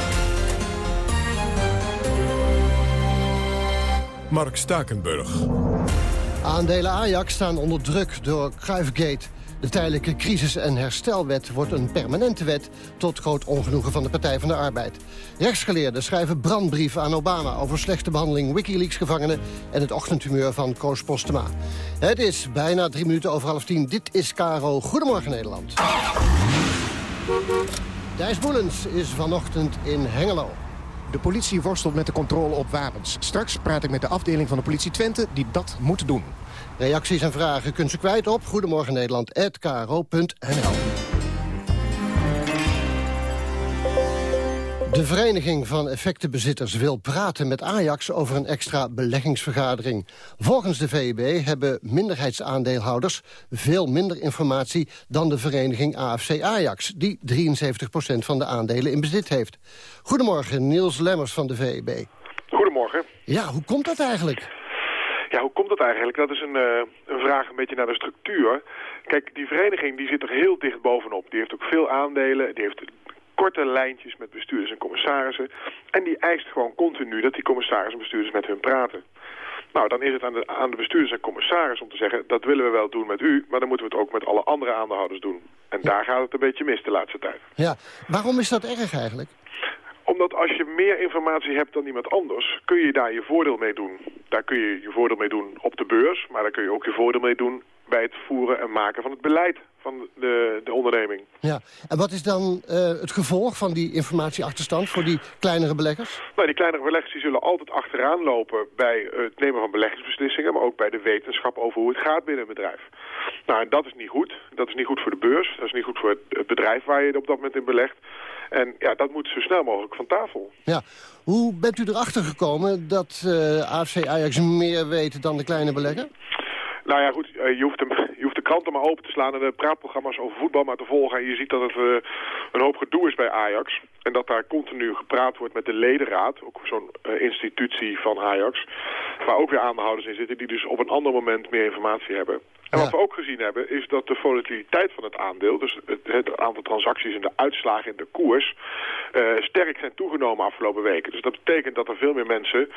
Mark Stakenburg. Aandelen Ajax staan onder druk door Cruyffgate. De tijdelijke crisis- en herstelwet wordt een permanente wet... tot groot ongenoegen van de Partij van de Arbeid. Rechtsgeleerden schrijven brandbrief aan Obama... over slechte behandeling Wikileaks-gevangenen... en het ochtendhumeur van Koos Postema. Het is bijna drie minuten over half tien. Dit is Caro. Goedemorgen Nederland. Dijs Boelens is vanochtend in Hengelo. De politie worstelt met de controle op wapens. Straks praat ik met de afdeling van de politie Twente die dat moet doen. Reacties en vragen kunt u kwijt op Goedemorgen De Vereniging van Effectenbezitters wil praten met Ajax over een extra beleggingsvergadering. Volgens de VEB hebben minderheidsaandeelhouders veel minder informatie dan de vereniging AFC Ajax, die 73% van de aandelen in bezit heeft. Goedemorgen, Niels Lemmers van de VEB. Goedemorgen. Ja, hoe komt dat eigenlijk? Ja, hoe komt dat eigenlijk? Dat is een, uh, een vraag een beetje naar de structuur. Kijk, die vereniging die zit er heel dicht bovenop. Die heeft ook veel aandelen, die heeft korte lijntjes met bestuurders en commissarissen. En die eist gewoon continu dat die commissarissen en bestuurders met hun praten. Nou, dan is het aan de, aan de bestuurders en commissarissen om te zeggen... dat willen we wel doen met u, maar dan moeten we het ook met alle andere aandeelhouders doen. En daar gaat het een beetje mis de laatste tijd. Ja, waarom is dat erg eigenlijk? Omdat als je meer informatie hebt dan iemand anders, kun je daar je voordeel mee doen. Daar kun je je voordeel mee doen op de beurs, maar daar kun je ook je voordeel mee doen bij het voeren en maken van het beleid van de, de onderneming. Ja, en wat is dan uh, het gevolg van die informatieachterstand voor die kleinere beleggers? Nou, die kleinere beleggers die zullen altijd achteraan lopen bij het nemen van beleggingsbeslissingen, maar ook bij de wetenschap over hoe het gaat binnen een bedrijf. Nou, en dat is niet goed. Dat is niet goed voor de beurs, dat is niet goed voor het bedrijf waar je op dat moment in belegt. En ja, dat moet zo snel mogelijk van tafel. Ja, hoe bent u erachter gekomen dat uh, AFC Ajax meer weet dan de kleine belegger? Nou ja, goed, je hoeft, je hoeft de kranten maar open te slaan en de praatprogramma's over voetbal maar te volgen. En je ziet dat het uh, een hoop gedoe is bij Ajax. En dat daar continu gepraat wordt met de ledenraad, ook zo'n uh, institutie van Ajax. Waar ook weer aandeelhouders in zitten die dus op een ander moment meer informatie hebben. En wat we ook gezien hebben is dat de volatiliteit van het aandeel, dus het, het aantal transacties en de uitslagen in de koers, uh, sterk zijn toegenomen afgelopen weken. Dus dat betekent dat er veel meer mensen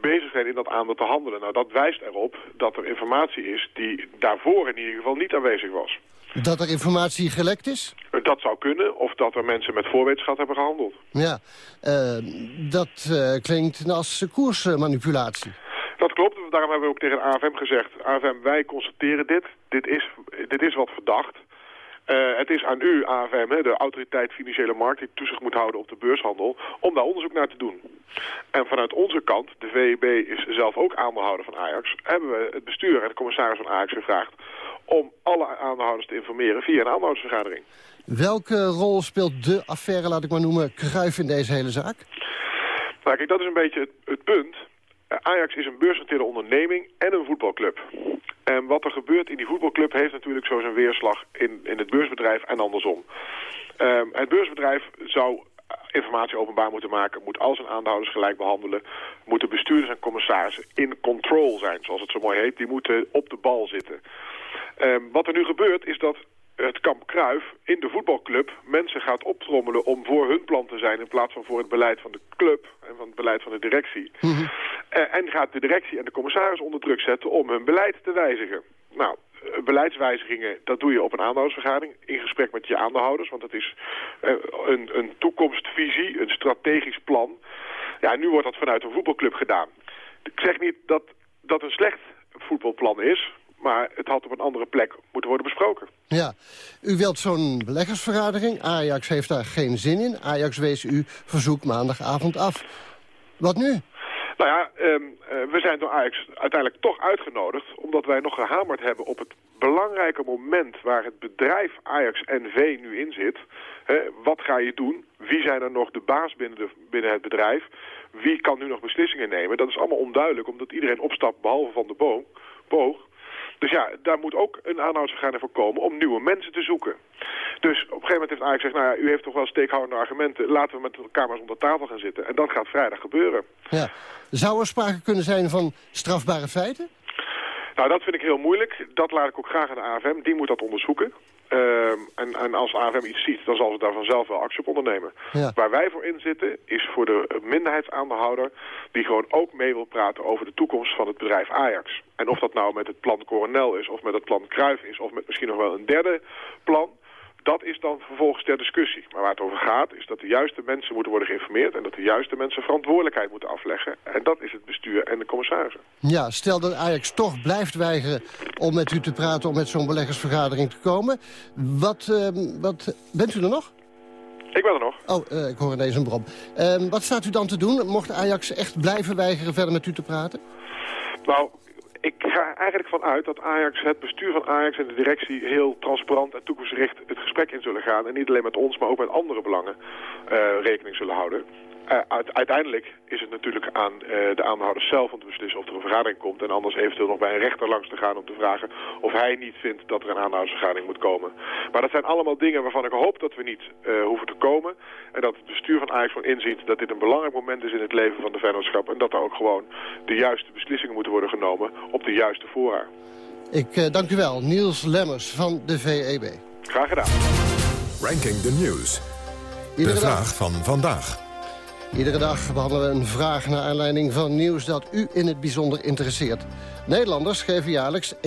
bezig zijn in dat aandeel te handelen. Nou, dat wijst erop dat er informatie is die daarvoor in ieder geval niet aanwezig was. Dat er informatie gelekt is? Dat zou kunnen, of dat er mensen met voorwetenschap hebben gehandeld. Ja, uh, dat uh, klinkt als koersmanipulatie. Dat klopt, daarom hebben we ook tegen AFM gezegd... AFM, wij constateren dit, dit is, dit is wat verdacht... Uh, het is aan u, AFM, de autoriteit financiële markt... die toezicht moet houden op de beurshandel... om daar onderzoek naar te doen. En vanuit onze kant, de VEB is zelf ook aandeelhouder van Ajax... hebben we het bestuur en de commissaris van Ajax gevraagd... om alle aandeelhouders te informeren via een aandeelhoudersvergadering. Welke rol speelt de affaire, laat ik maar noemen, Kruif in deze hele zaak? Nou, kijk, dat is een beetje het, het punt... Ajax is een beursgenoteerde onderneming en een voetbalclub. En wat er gebeurt in die voetbalclub heeft natuurlijk zo zijn weerslag in, in het beursbedrijf en andersom. Um, het beursbedrijf zou informatie openbaar moeten maken, moet al zijn aandeelhouders gelijk behandelen, moeten bestuurders en commissarissen in control zijn, zoals het zo mooi heet. Die moeten op de bal zitten. Um, wat er nu gebeurt is dat het kamp Kruif in de voetbalclub mensen gaat optrommelen om voor hun plan te zijn in plaats van voor het beleid van de club en van het beleid van de directie. Mm en gaat de directie en de commissaris onder druk zetten om hun beleid te wijzigen. Nou, beleidswijzigingen, dat doe je op een aandeelhoudersvergadering in gesprek met je aandeelhouders, want dat is uh, een, een toekomstvisie, een strategisch plan. Ja, nu wordt dat vanuit een voetbalclub gedaan. Ik zeg niet dat dat een slecht voetbalplan is, maar het had op een andere plek moeten worden besproken. Ja, u wilt zo'n beleggersvergadering. Ajax heeft daar geen zin in. Ajax wees u verzoek maandagavond af. Wat nu? Nou ja, um, uh, we zijn door Ajax uiteindelijk toch uitgenodigd... omdat wij nog gehamerd hebben op het belangrijke moment... waar het bedrijf Ajax NV nu in zit. Wat ga je doen? Wie zijn er nog de baas binnen, de, binnen het bedrijf? Wie kan nu nog beslissingen nemen? Dat is allemaal onduidelijk, omdat iedereen opstapt behalve van de boom, boog. Dus ja, daar moet ook een aanhoudsvergadering voor komen om nieuwe mensen te zoeken. Dus op een gegeven moment heeft Ajax gezegd, nou ja, u heeft toch wel steekhoudende argumenten. Laten we met elkaar maar eens onder tafel gaan zitten. En dat gaat vrijdag gebeuren. Ja. Zou er sprake kunnen zijn van strafbare feiten? Nou, dat vind ik heel moeilijk. Dat laat ik ook graag aan de AFM. Die moet dat onderzoeken. Uh, en, en, als AFM iets ziet, dan zal ze daar vanzelf wel actie op ondernemen. Ja. Waar wij voor inzitten, is voor de minderheidsaandeelhouder... die gewoon ook mee wil praten over de toekomst van het bedrijf Ajax. En of dat nou met het plan Coronel is, of met het plan Kruif is... of met misschien nog wel een derde plan dat is dan vervolgens ter discussie. Maar waar het over gaat is dat de juiste mensen moeten worden geïnformeerd... en dat de juiste mensen verantwoordelijkheid moeten afleggen. En dat is het bestuur en de commissarissen. Ja, stel dat Ajax toch blijft weigeren om met u te praten... om met zo'n beleggersvergadering te komen. Wat, uh, wat, bent u er nog? Ik ben er nog. Oh, uh, ik hoor ineens een brom. Uh, wat staat u dan te doen? Mocht Ajax echt blijven weigeren verder met u te praten? Nou, ik ga eigenlijk vanuit dat Ajax, het bestuur van Ajax en de directie heel transparant en toekomstgericht het gesprek in zullen gaan. En niet alleen met ons, maar ook met andere belangen uh, rekening zullen houden. Uh, uiteindelijk is het natuurlijk aan uh, de aandeelhouders zelf om te beslissen of er een vergadering komt. En anders eventueel nog bij een rechter langs te gaan om te vragen of hij niet vindt dat er een aandeelhoudersvergadering moet komen. Maar dat zijn allemaal dingen waarvan ik hoop dat we niet uh, hoeven te komen. En dat het bestuur van Ajax inziet dat dit een belangrijk moment is in het leven van de vennootschap. En dat er ook gewoon de juiste beslissingen moeten worden genomen op de juiste voorraad. Ik dank u wel, Niels Lemmers van de VEB. Graag gedaan. Ranking the News. De vraag van vandaag. Iedere dag behandelen we een vraag naar aanleiding van nieuws dat u in het bijzonder interesseert. Nederlanders geven jaarlijks 1,9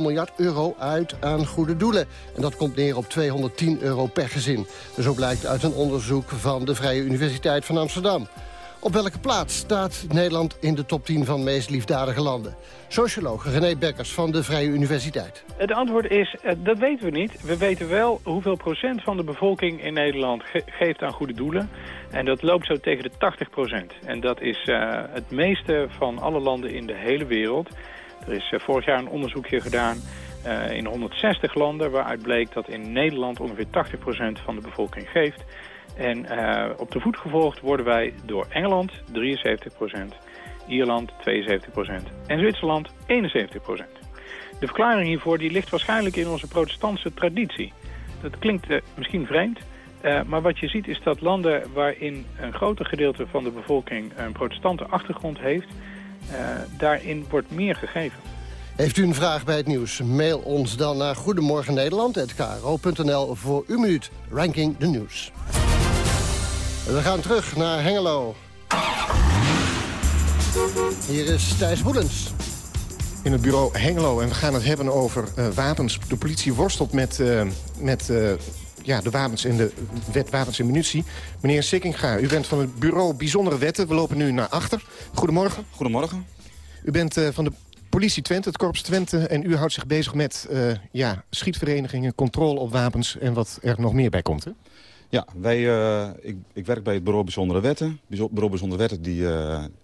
miljard euro uit aan goede doelen. En dat komt neer op 210 euro per gezin. Zo blijkt uit een onderzoek van de Vrije Universiteit van Amsterdam. Op welke plaats staat Nederland in de top 10 van meest liefdadige landen? Socioloog René Bekkers van de Vrije Universiteit. Het antwoord is, eh, dat weten we niet. We weten wel hoeveel procent van de bevolking in Nederland geeft aan goede doelen. En dat loopt zo tegen de 80 procent. En dat is uh, het meeste van alle landen in de hele wereld. Er is uh, vorig jaar een onderzoekje gedaan in 160 landen... waaruit bleek dat in Nederland ongeveer 80 procent van de bevolking geeft. En op de voet gevolgd worden wij door Engeland 73 procent... Ierland 72 procent en Zwitserland 71 procent. De verklaring hiervoor die ligt waarschijnlijk in onze protestantse traditie. Dat klinkt misschien vreemd... Uh, maar wat je ziet is dat landen waarin een groter gedeelte van de bevolking een protestante achtergrond heeft, daarin wordt meer gegeven. Heeft u een vraag bij het nieuws? Mail ons dan naar Goedemorgen Nederland@kro.nl voor uw minuut Ranking de Nieuws. We gaan terug naar Hengelo. Hier is Thijs Boelens. In het bureau Hengelo en we gaan het hebben over uh, wapens. De politie worstelt met, met ja, de wapens en de wet wapens en munitie. Meneer Sikkinga, u bent van het bureau Bijzondere Wetten. We lopen nu naar achter. Goedemorgen. Goedemorgen. U bent uh, van de politie Twente, het korps Twente... en u houdt zich bezig met uh, ja, schietverenigingen, controle op wapens... en wat er nog meer bij komt, hè? Ja, wij, uh, ik, ik, werk bij het bureau Bijzondere Wetten. Bureau Bijzondere Wetten die,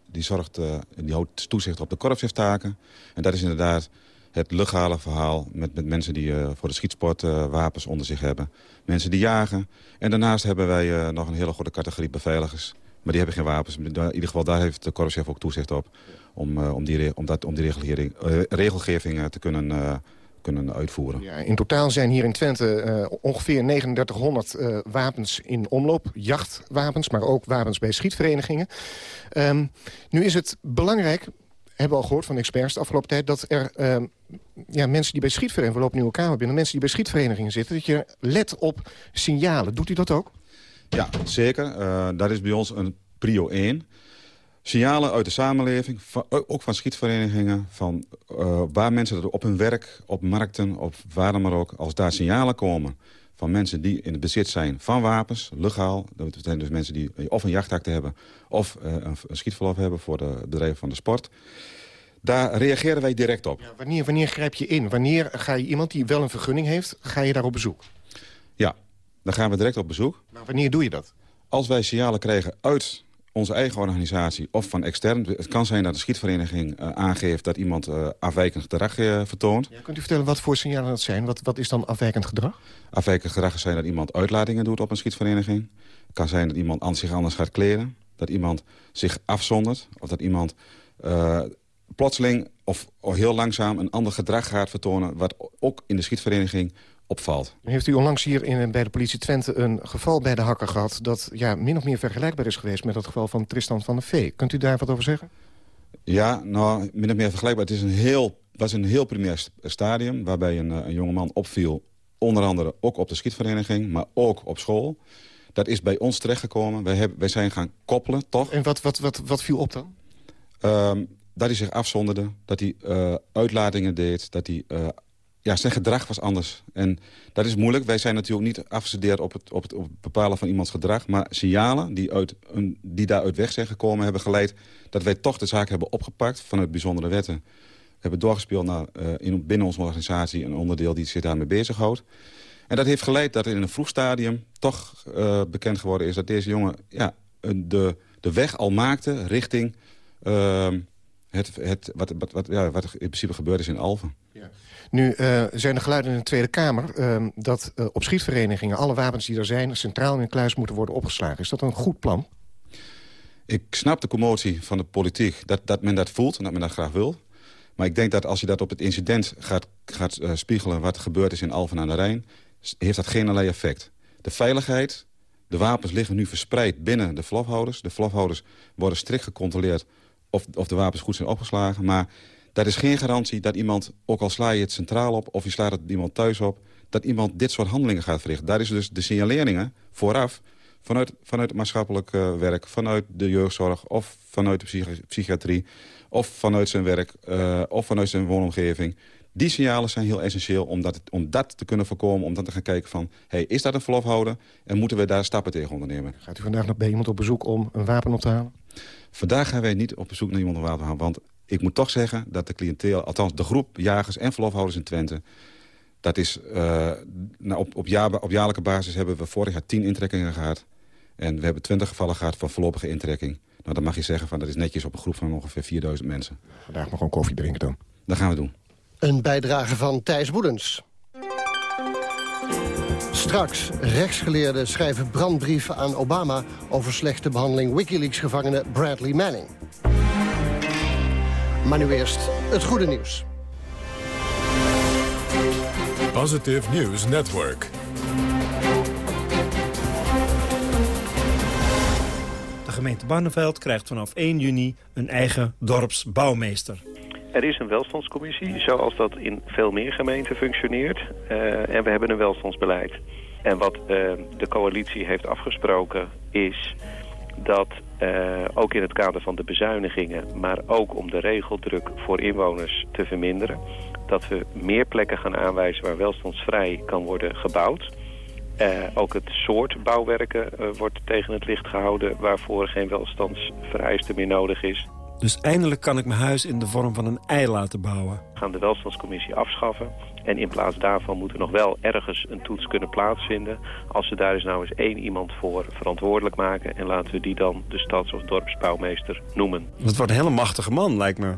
die, zorgt, die houdt toezicht op de korpshefttaken. En dat is inderdaad het legale verhaal met, met mensen die voor de schietsport wapens onder zich hebben. Mensen die jagen. En daarnaast hebben wij nog een hele goede categorie beveiligers. Maar die hebben geen wapens. In ieder geval daar heeft de korpschef ook toezicht op. Om, om, die, om, dat, om die regelgeving, regelgeving te kunnen, kunnen uitvoeren. Ja, in totaal zijn hier in Twente ongeveer 3900 wapens in omloop. Jachtwapens, maar ook wapens bij schietverenigingen. Um, nu is het belangrijk hebben we al gehoord van experts de afgelopen tijd... dat er uh, ja, mensen die bij schietverenigingen... we lopen nu elkaar binnen, mensen die bij schietverenigingen zitten... dat je let op signalen. Doet u dat ook? Ja, zeker. Uh, dat is bij ons een prio 1. Signalen uit de samenleving, van, ook van schietverenigingen... Van, uh, waar mensen op hun werk, op markten, op waar dan maar ook... als daar signalen komen van mensen die in het bezit zijn van wapens, legaal. Dat zijn dus mensen die of een jachtakte hebben... of uh, een, een schietverlof hebben voor de bedrijven van de sport. Daar reageren wij direct op. Ja, wanneer, wanneer grijp je in? Wanneer ga je iemand die wel een vergunning heeft, ga je daar op bezoek? Ja, dan gaan we direct op bezoek. Maar wanneer doe je dat? Als wij signalen krijgen uit onze eigen organisatie of van extern. Het kan zijn dat de schietvereniging uh, aangeeft dat iemand uh, afwijkend gedrag uh, vertoont. Ja, kunt u vertellen wat voor signalen dat zijn? Wat, wat is dan afwijkend gedrag? Afwijkend gedrag zijn dat iemand uitlatingen doet op een schietvereniging. Het kan zijn dat iemand zich anders gaat kleden. Dat iemand zich afzondert. Of dat iemand plotseling of heel langzaam een ander gedrag gaat vertonen... wat ook in de schietvereniging opvalt. Heeft u onlangs hier in, bij de politie Twente een geval bij de hakker gehad... dat ja, min of meer vergelijkbaar is geweest met het geval van Tristan van der Vee? Kunt u daar wat over zeggen? Ja, nou, min of meer vergelijkbaar. Het is een heel, was een heel primair stadium waarbij een, een jongeman opviel... onder andere ook op de schietvereniging, maar ook op school. Dat is bij ons terechtgekomen. Wij, hebben, wij zijn gaan koppelen, toch? En wat, wat, wat, wat viel op dan? Um, dat hij zich afzonderde, dat hij uh, uitlatingen deed... dat hij uh, ja, zijn gedrag was anders. En dat is moeilijk. Wij zijn natuurlijk niet afgestudeerd op het, op het, op bepalen van iemands gedrag. Maar signalen die, uit die daaruit weg zijn gekomen hebben geleid... dat wij toch de zaak hebben opgepakt vanuit bijzondere wetten. We hebben doorgespeeld naar uh, in, binnen onze organisatie een onderdeel die zich daarmee bezighoudt. En dat heeft geleid dat in een vroeg stadium toch uh, bekend geworden is... dat deze jongen ja, de, de weg al maakte richting... Uh, het, het, wat, wat, wat, ja, wat in principe gebeurd is in Alphen. Ja. Nu uh, zijn er geluiden in de Tweede Kamer... Uh, dat uh, op schietverenigingen alle wapens die er zijn... centraal in kluis moeten worden opgeslagen. Is dat een goed plan? Ik snap de commotie van de politiek. Dat, dat men dat voelt en dat men dat graag wil. Maar ik denk dat als je dat op het incident gaat, gaat spiegelen... wat er gebeurd is in Alphen aan de Rijn... heeft dat geen allerlei effect. De veiligheid, de wapens liggen nu verspreid binnen de vlofhouders. De vlofhouders worden strikt gecontroleerd of, of de wapens goed zijn opgeslagen. Maar dat is geen garantie dat iemand, ook al sla je het centraal op... of je slaat het iemand thuis op, dat iemand dit soort handelingen gaat verrichten. Daar is dus de signaleringen vooraf vanuit, vanuit het maatschappelijk uh, werk... vanuit de jeugdzorg of vanuit de psychi psychiatrie... of vanuit zijn werk uh, of vanuit zijn woonomgeving... Die signalen zijn heel essentieel om dat, om dat te kunnen voorkomen. Om dan te gaan kijken van, hey, is dat een verlofhouder? En moeten we daar stappen tegen ondernemen? Gaat u vandaag nog bij iemand op bezoek om een wapen op te halen? Vandaag gaan wij niet op bezoek naar iemand om water Want ik moet toch zeggen dat de cliënteel, althans de groep jagers en verlofhouders in Twente... dat is, uh, nou, op, op, jaar, op jaarlijke basis hebben we vorig jaar tien intrekkingen gehad. En we hebben twintig gevallen gehad van voorlopige intrekking. Nou, dan mag je zeggen van dat is netjes op een groep van ongeveer 4000 mensen. Vandaag maar gewoon koffie drinken dan. Dat gaan we doen. Een bijdrage van Thijs Boedens. Straks, rechtsgeleerden schrijven brandbrieven aan Obama... over slechte behandeling Wikileaks-gevangene Bradley Manning. Maar nu eerst het goede nieuws. Positive News Network. De gemeente Barneveld krijgt vanaf 1 juni een eigen dorpsbouwmeester. Er is een welstandscommissie, zoals dat in veel meer gemeenten functioneert. Uh, en we hebben een welstandsbeleid. En wat uh, de coalitie heeft afgesproken is dat uh, ook in het kader van de bezuinigingen... maar ook om de regeldruk voor inwoners te verminderen... dat we meer plekken gaan aanwijzen waar welstandsvrij kan worden gebouwd... Uh, ook het soort bouwwerken uh, wordt tegen het licht gehouden... waarvoor geen welstandsvereiste meer nodig is. Dus eindelijk kan ik mijn huis in de vorm van een ei laten bouwen. We gaan de welstandscommissie afschaffen. En in plaats daarvan moet er nog wel ergens een toets kunnen plaatsvinden. Als we daar eens nou eens één iemand voor verantwoordelijk maken... en laten we die dan de stads- of dorpsbouwmeester noemen. Dat wordt een hele machtige man, lijkt me.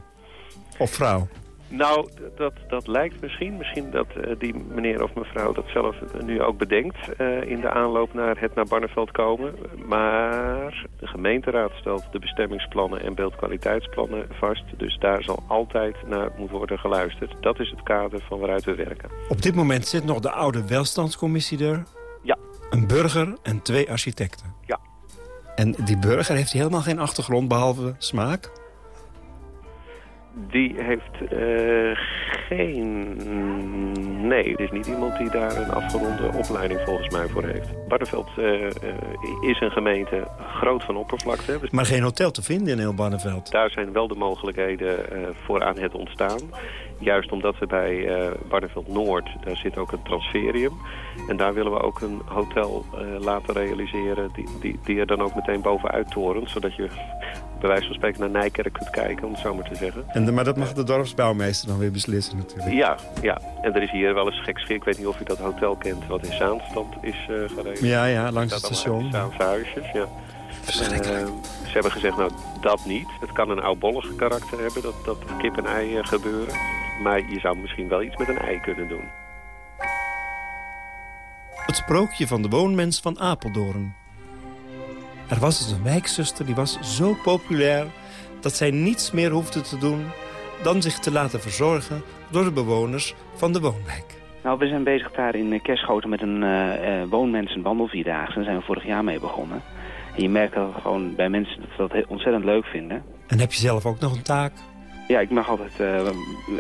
Of vrouw. Nou, dat, dat lijkt misschien. Misschien dat uh, die meneer of mevrouw dat zelf nu ook bedenkt... Uh, in de aanloop naar het naar Barneveld komen. Maar de gemeenteraad stelt de bestemmingsplannen en beeldkwaliteitsplannen vast. Dus daar zal altijd naar moeten worden geluisterd. Dat is het kader van waaruit we werken. Op dit moment zit nog de oude welstandscommissie er. Ja. Een burger en twee architecten. Ja. En die burger heeft helemaal geen achtergrond behalve smaak? Die heeft uh, geen... Nee, er is niet iemand die daar een afgeronde opleiding volgens mij voor heeft. Barneveld uh, uh, is een gemeente groot van oppervlakte. Maar geen hotel te vinden in heel Barneveld? Daar zijn wel de mogelijkheden voor aan het ontstaan. Juist omdat we bij Barneveld Noord, daar zit ook een transferium. En daar willen we ook een hotel laten realiseren die, die, die er dan ook meteen bovenuit torent. Zodat je bij wijze van spreken naar Nijkerk kunt kijken, om het zo maar te zeggen. En, maar dat mag de dorpsbouwmeester dan weer beslissen natuurlijk. Ja, ja. en er is hier wel eens gek Ik weet niet of u dat hotel kent wat in Zaanstad is uh, gereisd. Ja, ja, langs het station. Zaanse huisjes, ja. Uh, ze hebben gezegd, nou, dat niet. Het kan een oudbollige karakter hebben, dat, dat kip en ei uh, gebeuren. Maar je zou misschien wel iets met een ei kunnen doen. Het sprookje van de woonmens van Apeldoorn. Er was dus een wijkzuster die was zo populair... dat zij niets meer hoefde te doen dan zich te laten verzorgen... door de bewoners van de woonwijk. Nou, we zijn bezig daar in Kerschoten met een uh, wandelvierdaagse. Daar zijn we vorig jaar mee begonnen. En je merkt dat gewoon bij mensen dat dat ontzettend leuk vinden. En heb je zelf ook nog een taak? Ja, ik mag altijd uh,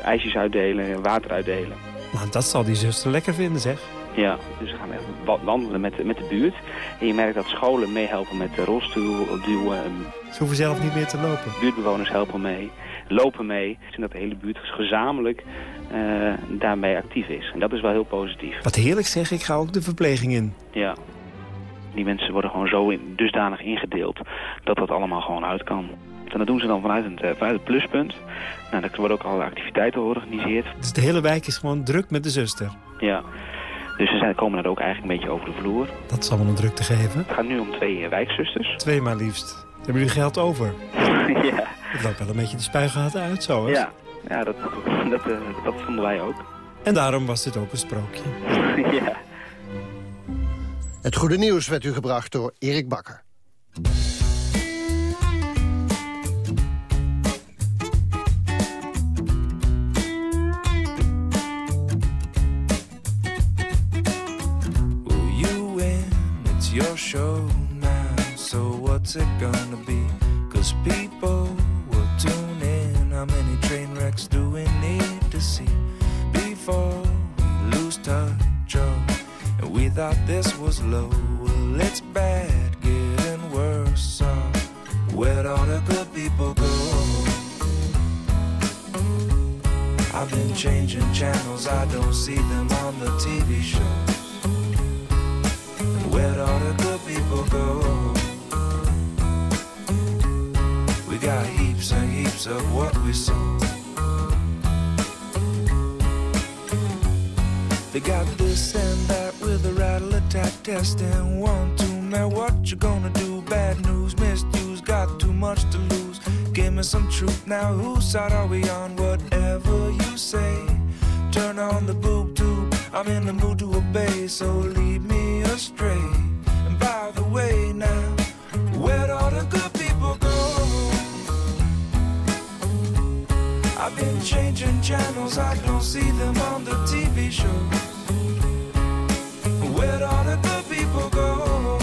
ijsjes uitdelen, water uitdelen. Nou, dat zal die zuster lekker vinden, zeg. Ja, dus we gaan even wandelen met, met de buurt. En je merkt dat scholen meehelpen met de rolstoel duwen. Ze hoeven zelf niet meer te lopen. Buurtbewoners helpen mee, lopen mee. En dat de hele buurt gezamenlijk uh, daarmee actief is. En dat is wel heel positief. Wat heerlijk zeg, ik ga ook de verpleging in. Ja. Die mensen worden gewoon zo in, dusdanig ingedeeld dat dat allemaal gewoon uit kan. En dat doen ze dan vanuit het, vanuit het pluspunt. Nou, er worden ook allerlei activiteiten georganiseerd. Dus de hele wijk is gewoon druk met de zuster? Ja. Dus ze zijn, komen er ook eigenlijk een beetje over de vloer. Dat zal wel een drukte geven. Het gaat nu om twee wijkzusters. Twee maar liefst. Hebben jullie geld over? ja. Het loopt wel een beetje de spuigaten uit zo, hè? Ja, ja dat, dat, dat, dat vonden wij ook. En daarom was dit ook een sprookje. ja. Het goede nieuws werd u gebracht door Erik Bakker. Your show now, so what's it gonna be? Cause people will tune in. How many train wrecks do we need to see before we lose touch? Oh, and we thought this was low. Well, it's bad, getting worse. So, where'd all the good people go? I've been changing channels, I don't see them on the TV shows. Of what we sow. They got this and that with a rattle attack test and one, two, man, what you gonna do? Bad news, misuse, got too much to lose. Give me some truth now, whose side are we on? Whatever you say, turn on the boob tube. I'm in the mood to obey, so lead me astray. I've been changing channels, I don't see them on the TV shows. Where'd all the good people go?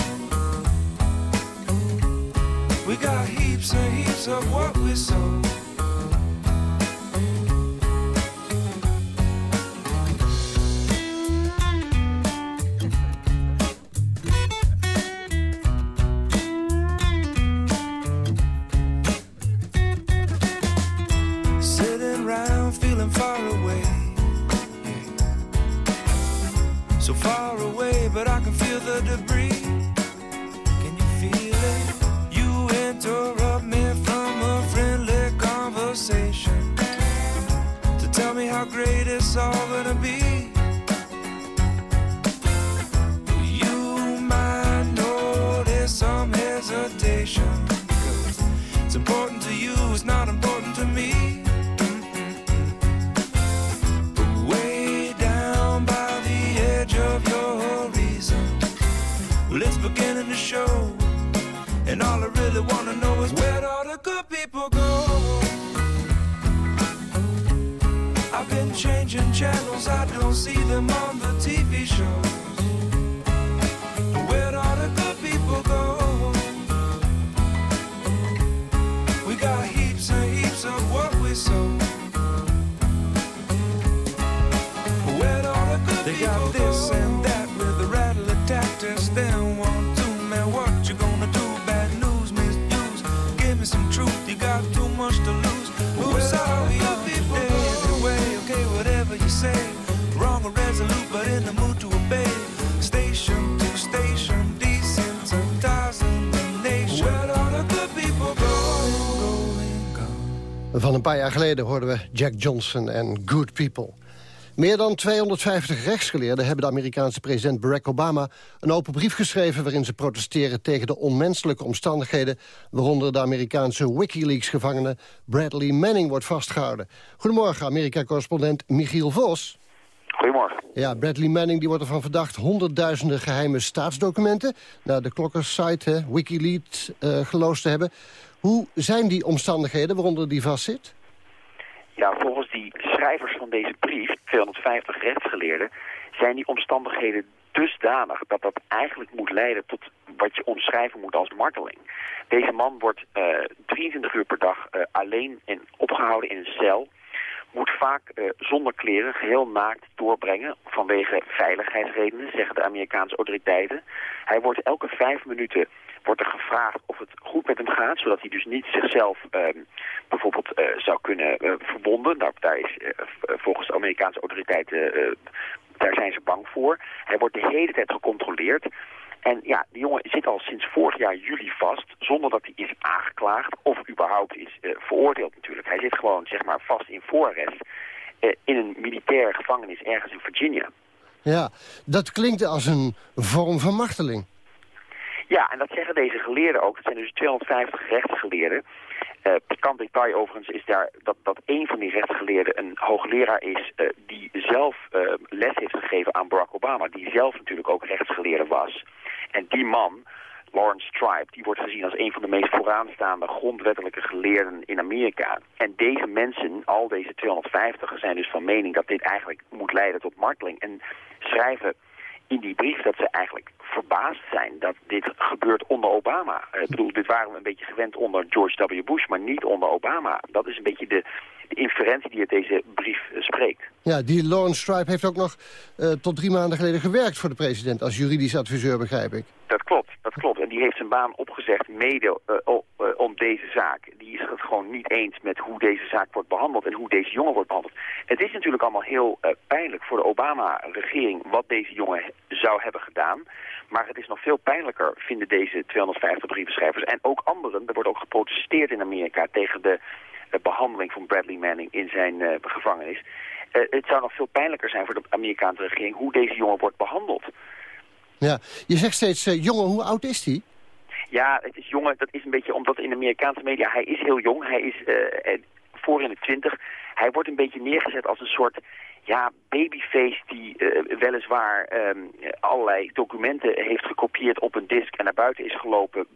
We got heaps and heaps of what we sow. Channels, I don't see them on the TV shows. Van een paar jaar geleden hoorden we Jack Johnson en Good People. Meer dan 250 rechtsgeleerden hebben de Amerikaanse president Barack Obama... een open brief geschreven waarin ze protesteren tegen de onmenselijke omstandigheden... waaronder de Amerikaanse Wikileaks-gevangene Bradley Manning wordt vastgehouden. Goedemorgen, Amerika-correspondent Michiel Vos. Goedemorgen. Ja, Bradley Manning die wordt ervan verdacht honderdduizenden geheime staatsdocumenten... naar de klokkers-site Wikileaks eh geloosd te hebben. Hoe zijn die omstandigheden waaronder die vastzit? Ja, volgens die schrijvers van deze brief, 250 rechtsgeleerden, zijn die omstandigheden dusdanig dat dat eigenlijk moet leiden tot wat je omschrijven moet als marteling. Deze man wordt eh 23 uur per dag eh, alleen en opgehouden in een cel. Moet vaak eh, zonder kleren, geheel naakt doorbrengen vanwege veiligheidsredenen, zeggen de Amerikaanse autoriteiten. Hij wordt elke vijf minuten wordt er gevraagd of het goed met hem gaat, zodat hij dus niet zichzelf ehm, bijvoorbeeld eh, zou kunnen eh, verwonden. Nou, daar is eh, volgens de Amerikaanse autoriteiten, daar zijn ze bang voor. Hij wordt de hele tijd gecontroleerd. En ja, die jongen zit al sinds vorig jaar juli vast, zonder dat hij is aangeklaagd of überhaupt is veroordeeld natuurlijk. Hij zit gewoon zeg maar vast in voorarrest in een militaire gevangenis ergens in Virginia. Ja, dat klinkt als een vorm van marteling. Ja, en dat zeggen deze geleerden ook. Het zijn dus 250 rechtsgeleerden. Eh pikant detail overigens is daar dat, dat een van die rechtsgeleerden een hoogleraar is eh, die zelf eh, les heeft gegeven aan Barack Obama. Die zelf natuurlijk ook rechtsgeleerde was. En die man, Lawrence Tribe, die wordt gezien als een van de meest vooraanstaande grondwettelijke geleerden in Amerika. En deze mensen, al deze 250, zijn dus van mening dat dit eigenlijk moet leiden tot marteling. En schrijven in die brief dat ze eigenlijk verbaasd zijn dat dit gebeurt onder Obama. Eh, Ik bedoel, dit waren we een beetje gewend onder George W. Bush, maar niet onder Obama. Dat is een beetje de, de inferentie die uit deze brief eh, spreekt. Ja, die Lawrence Stripe heeft ook nog eh, tot drie maanden geleden gewerkt voor de president... als juridisch adviseur, begrijp ik. Dat klopt, dat klopt. En die heeft zijn baan opgezegd mede eh, om deze zaak. Die is het gewoon niet eens met hoe deze zaak wordt behandeld en hoe deze jongen wordt behandeld. Het is natuurlijk allemaal heel eh, pijnlijk voor de Obama-regering wat deze jongen zou hebben gedaan. Maar het is nog veel pijnlijker, vinden deze 250 brievenschrijvers en ook anderen. Er wordt ook geprotesteerd in Amerika tegen de uh, behandeling van Bradley Manning in zijn uh, gevangenis. Uh, het zou nog veel pijnlijker zijn voor de Amerikaanse regering hoe deze jongen wordt behandeld. Ja, je zegt steeds jongen, hoe oud is hij? Ja, het is jongen, dat is een beetje omdat in de Amerikaanse media, hij is heel jong, hij is voor in de twintig. Hij wordt een beetje neergezet als een soort ja, babyface die weliswaar um, allerlei documenten heeft gekopieerd op een disk en naar buiten is gelopen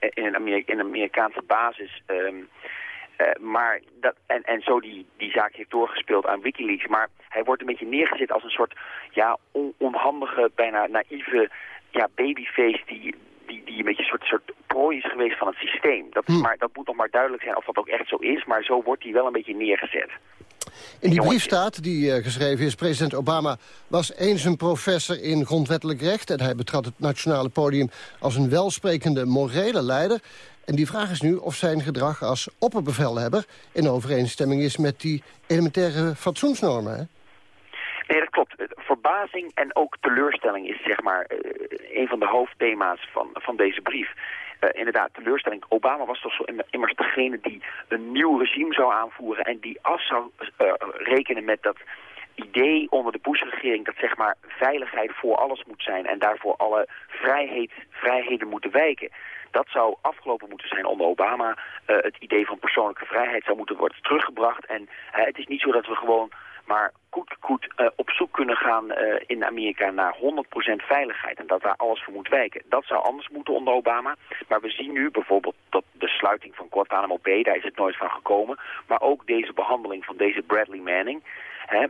in, een Amerika in een Amerikaanse basis. Um, uh, maar dat, en, en zo die, die zaak heeft doorgespeeld aan Wikileaks. Maar hij wordt een beetje neergezet als een soort ja, on, onhandige, bijna naïeve ja, babyface die, die, die een beetje een soort, soort prooi is geweest van het systeem. Dat, is maar, dat moet nog maar duidelijk zijn of dat ook echt zo is, maar zo wordt hij wel een beetje neergezet. In die brief staat, die uh, geschreven is, president Obama was eens een professor in grondwettelijk recht... en hij betrad het nationale podium als een welsprekende morele leider. En die vraag is nu of zijn gedrag als opperbevelhebber... in overeenstemming is met die elementaire fatsoensnormen? Nee, dat klopt. Verbazing en ook teleurstelling is zeg maar uh, een van de hoofdthema's van, van deze brief. Uh, inderdaad, teleurstelling. Obama was toch zo immers degene die een nieuw regime zou aanvoeren... en die af zou uh, rekenen met dat idee onder de Bush-regering... dat zeg maar veiligheid voor alles moet zijn... en daarvoor alle vrijheid, vrijheden moeten wijken. Dat zou afgelopen moeten zijn onder Obama. Uh, het idee van persoonlijke vrijheid zou moeten worden teruggebracht. En het is niet zo dat we gewoon maar goed, goed uh, op zoek kunnen gaan uh, in Amerika naar 100% veiligheid. En dat daar alles voor moet wijken. Dat zou anders moeten onder Obama. Maar we zien nu bijvoorbeeld dat de sluiting van Guantanamo Bay, daar is het nooit van gekomen. Maar ook deze behandeling van deze Bradley Manning. Hè,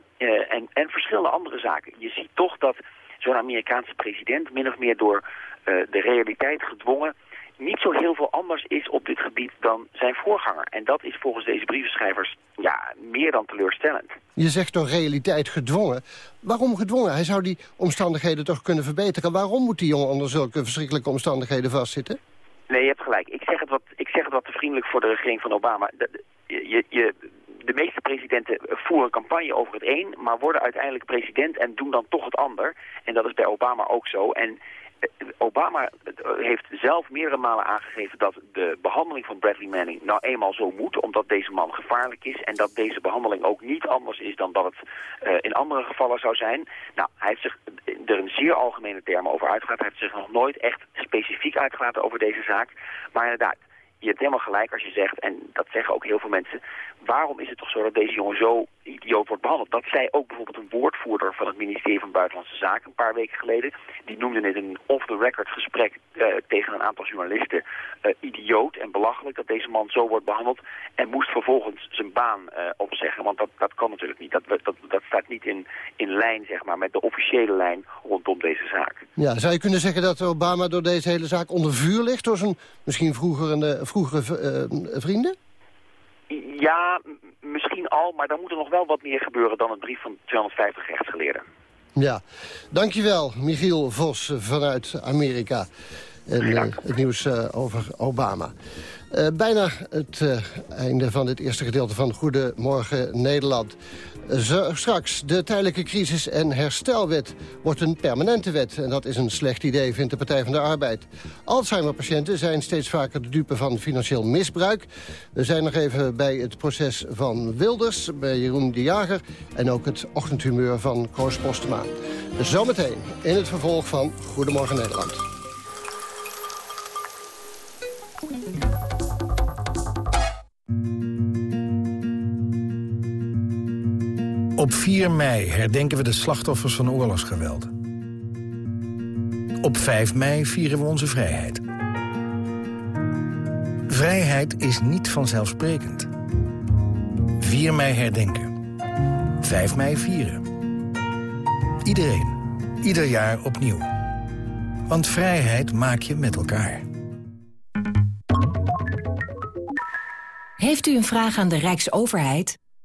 en, en verschillende andere zaken. Je ziet toch dat zo'n Amerikaanse president min of meer door de realiteit gedwongen niet zo heel veel anders is op dit gebied dan zijn voorganger. En dat is volgens deze brievenschrijvers ja, meer dan teleurstellend. Je zegt door realiteit gedwongen. Waarom gedwongen? Hij zou die omstandigheden toch kunnen verbeteren. Waarom moet die jongen onder zulke verschrikkelijke omstandigheden vastzitten? Nee, je hebt gelijk. Ik zeg het wat, ik zeg het wat te vriendelijk voor de regering van Obama. De, je, je, de meeste presidenten voeren campagne over het een... maar worden uiteindelijk president en doen dan toch het ander. En dat is bij Obama ook zo. En Obama heeft zelf meerdere malen aangegeven dat de behandeling van Bradley Manning nou eenmaal zo moet, omdat deze man gevaarlijk is en dat deze behandeling ook niet anders is dan dat het uh, in andere gevallen zou zijn. Nou, hij heeft zich er in zeer algemene termen over uitgelaten. Hij heeft zich nog nooit echt specifiek uitgelaten over deze zaak. Maar inderdaad, je hebt helemaal gelijk als je zegt, en dat zeggen ook heel veel mensen... waarom is het toch zo dat deze jongen zo idioot wordt behandeld? Dat zei ook bijvoorbeeld een woordvoerder van het ministerie van Buitenlandse Zaken... een paar weken geleden. Die noemde het een off-the-record gesprek uh, tegen een aantal journalisten... Uh, idioot en belachelijk dat deze man zo wordt behandeld... en moest vervolgens zijn baan uh, opzeggen, want dat, dat kan natuurlijk niet. Dat, dat, dat staat niet in, in lijn, zeg maar, met de officiële lijn rondom deze zaak. Ja, zou je kunnen zeggen dat Obama door deze hele zaak onder vuur ligt... door zijn misschien vroeger een vroegere vrienden? Ja, misschien al, maar dan moet er nog wel wat meer gebeuren dan een brief van 250 rechtsgeleerden. Ja, dankjewel Michiel Vos vanuit Amerika. En uh, het nieuws uh, over Obama. Uh, bijna het einde van dit eerste gedeelte van Goedemorgen Nederland. Straks, de tijdelijke crisis- en herstelwet wordt een permanente wet. En dat is een slecht idee, vindt de Partij van de Arbeid. Alzheimer-patiënten zijn steeds vaker de dupe van financieel misbruik. We zijn nog even bij het proces van Wilders, bij Jeroen de Jager... en ook het ochtendhumeur van Koos Postema. Zometeen in het vervolg van Goedemorgen Nederland. Op 4 mei herdenken we de slachtoffers van oorlogsgeweld. Op 5 mei vieren we onze vrijheid. Vrijheid is niet vanzelfsprekend. 4 mei herdenken. 5 mei vieren. Iedereen. Ieder jaar opnieuw. Want vrijheid maak je met elkaar. Heeft u een vraag aan de Rijksoverheid?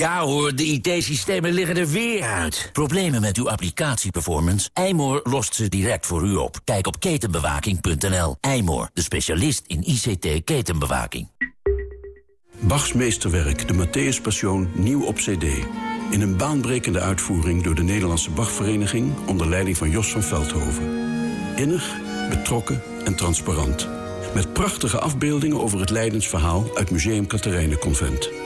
Ja hoor, de IT-systemen liggen er weer uit. Problemen met uw applicatieperformance? Eymoor lost ze direct voor u op. Kijk op ketenbewaking.nl. Eymoor, de specialist in ICT-ketenbewaking. Bachs meesterwerk, de Matthäus Passion, nieuw op cd. In een baanbrekende uitvoering door de Nederlandse Bachvereniging... onder leiding van Jos van Veldhoven. Innig, betrokken en transparant. Met prachtige afbeeldingen over het Leidensverhaal... uit Museum Convent.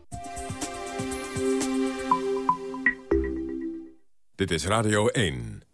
Dit is Radio 1.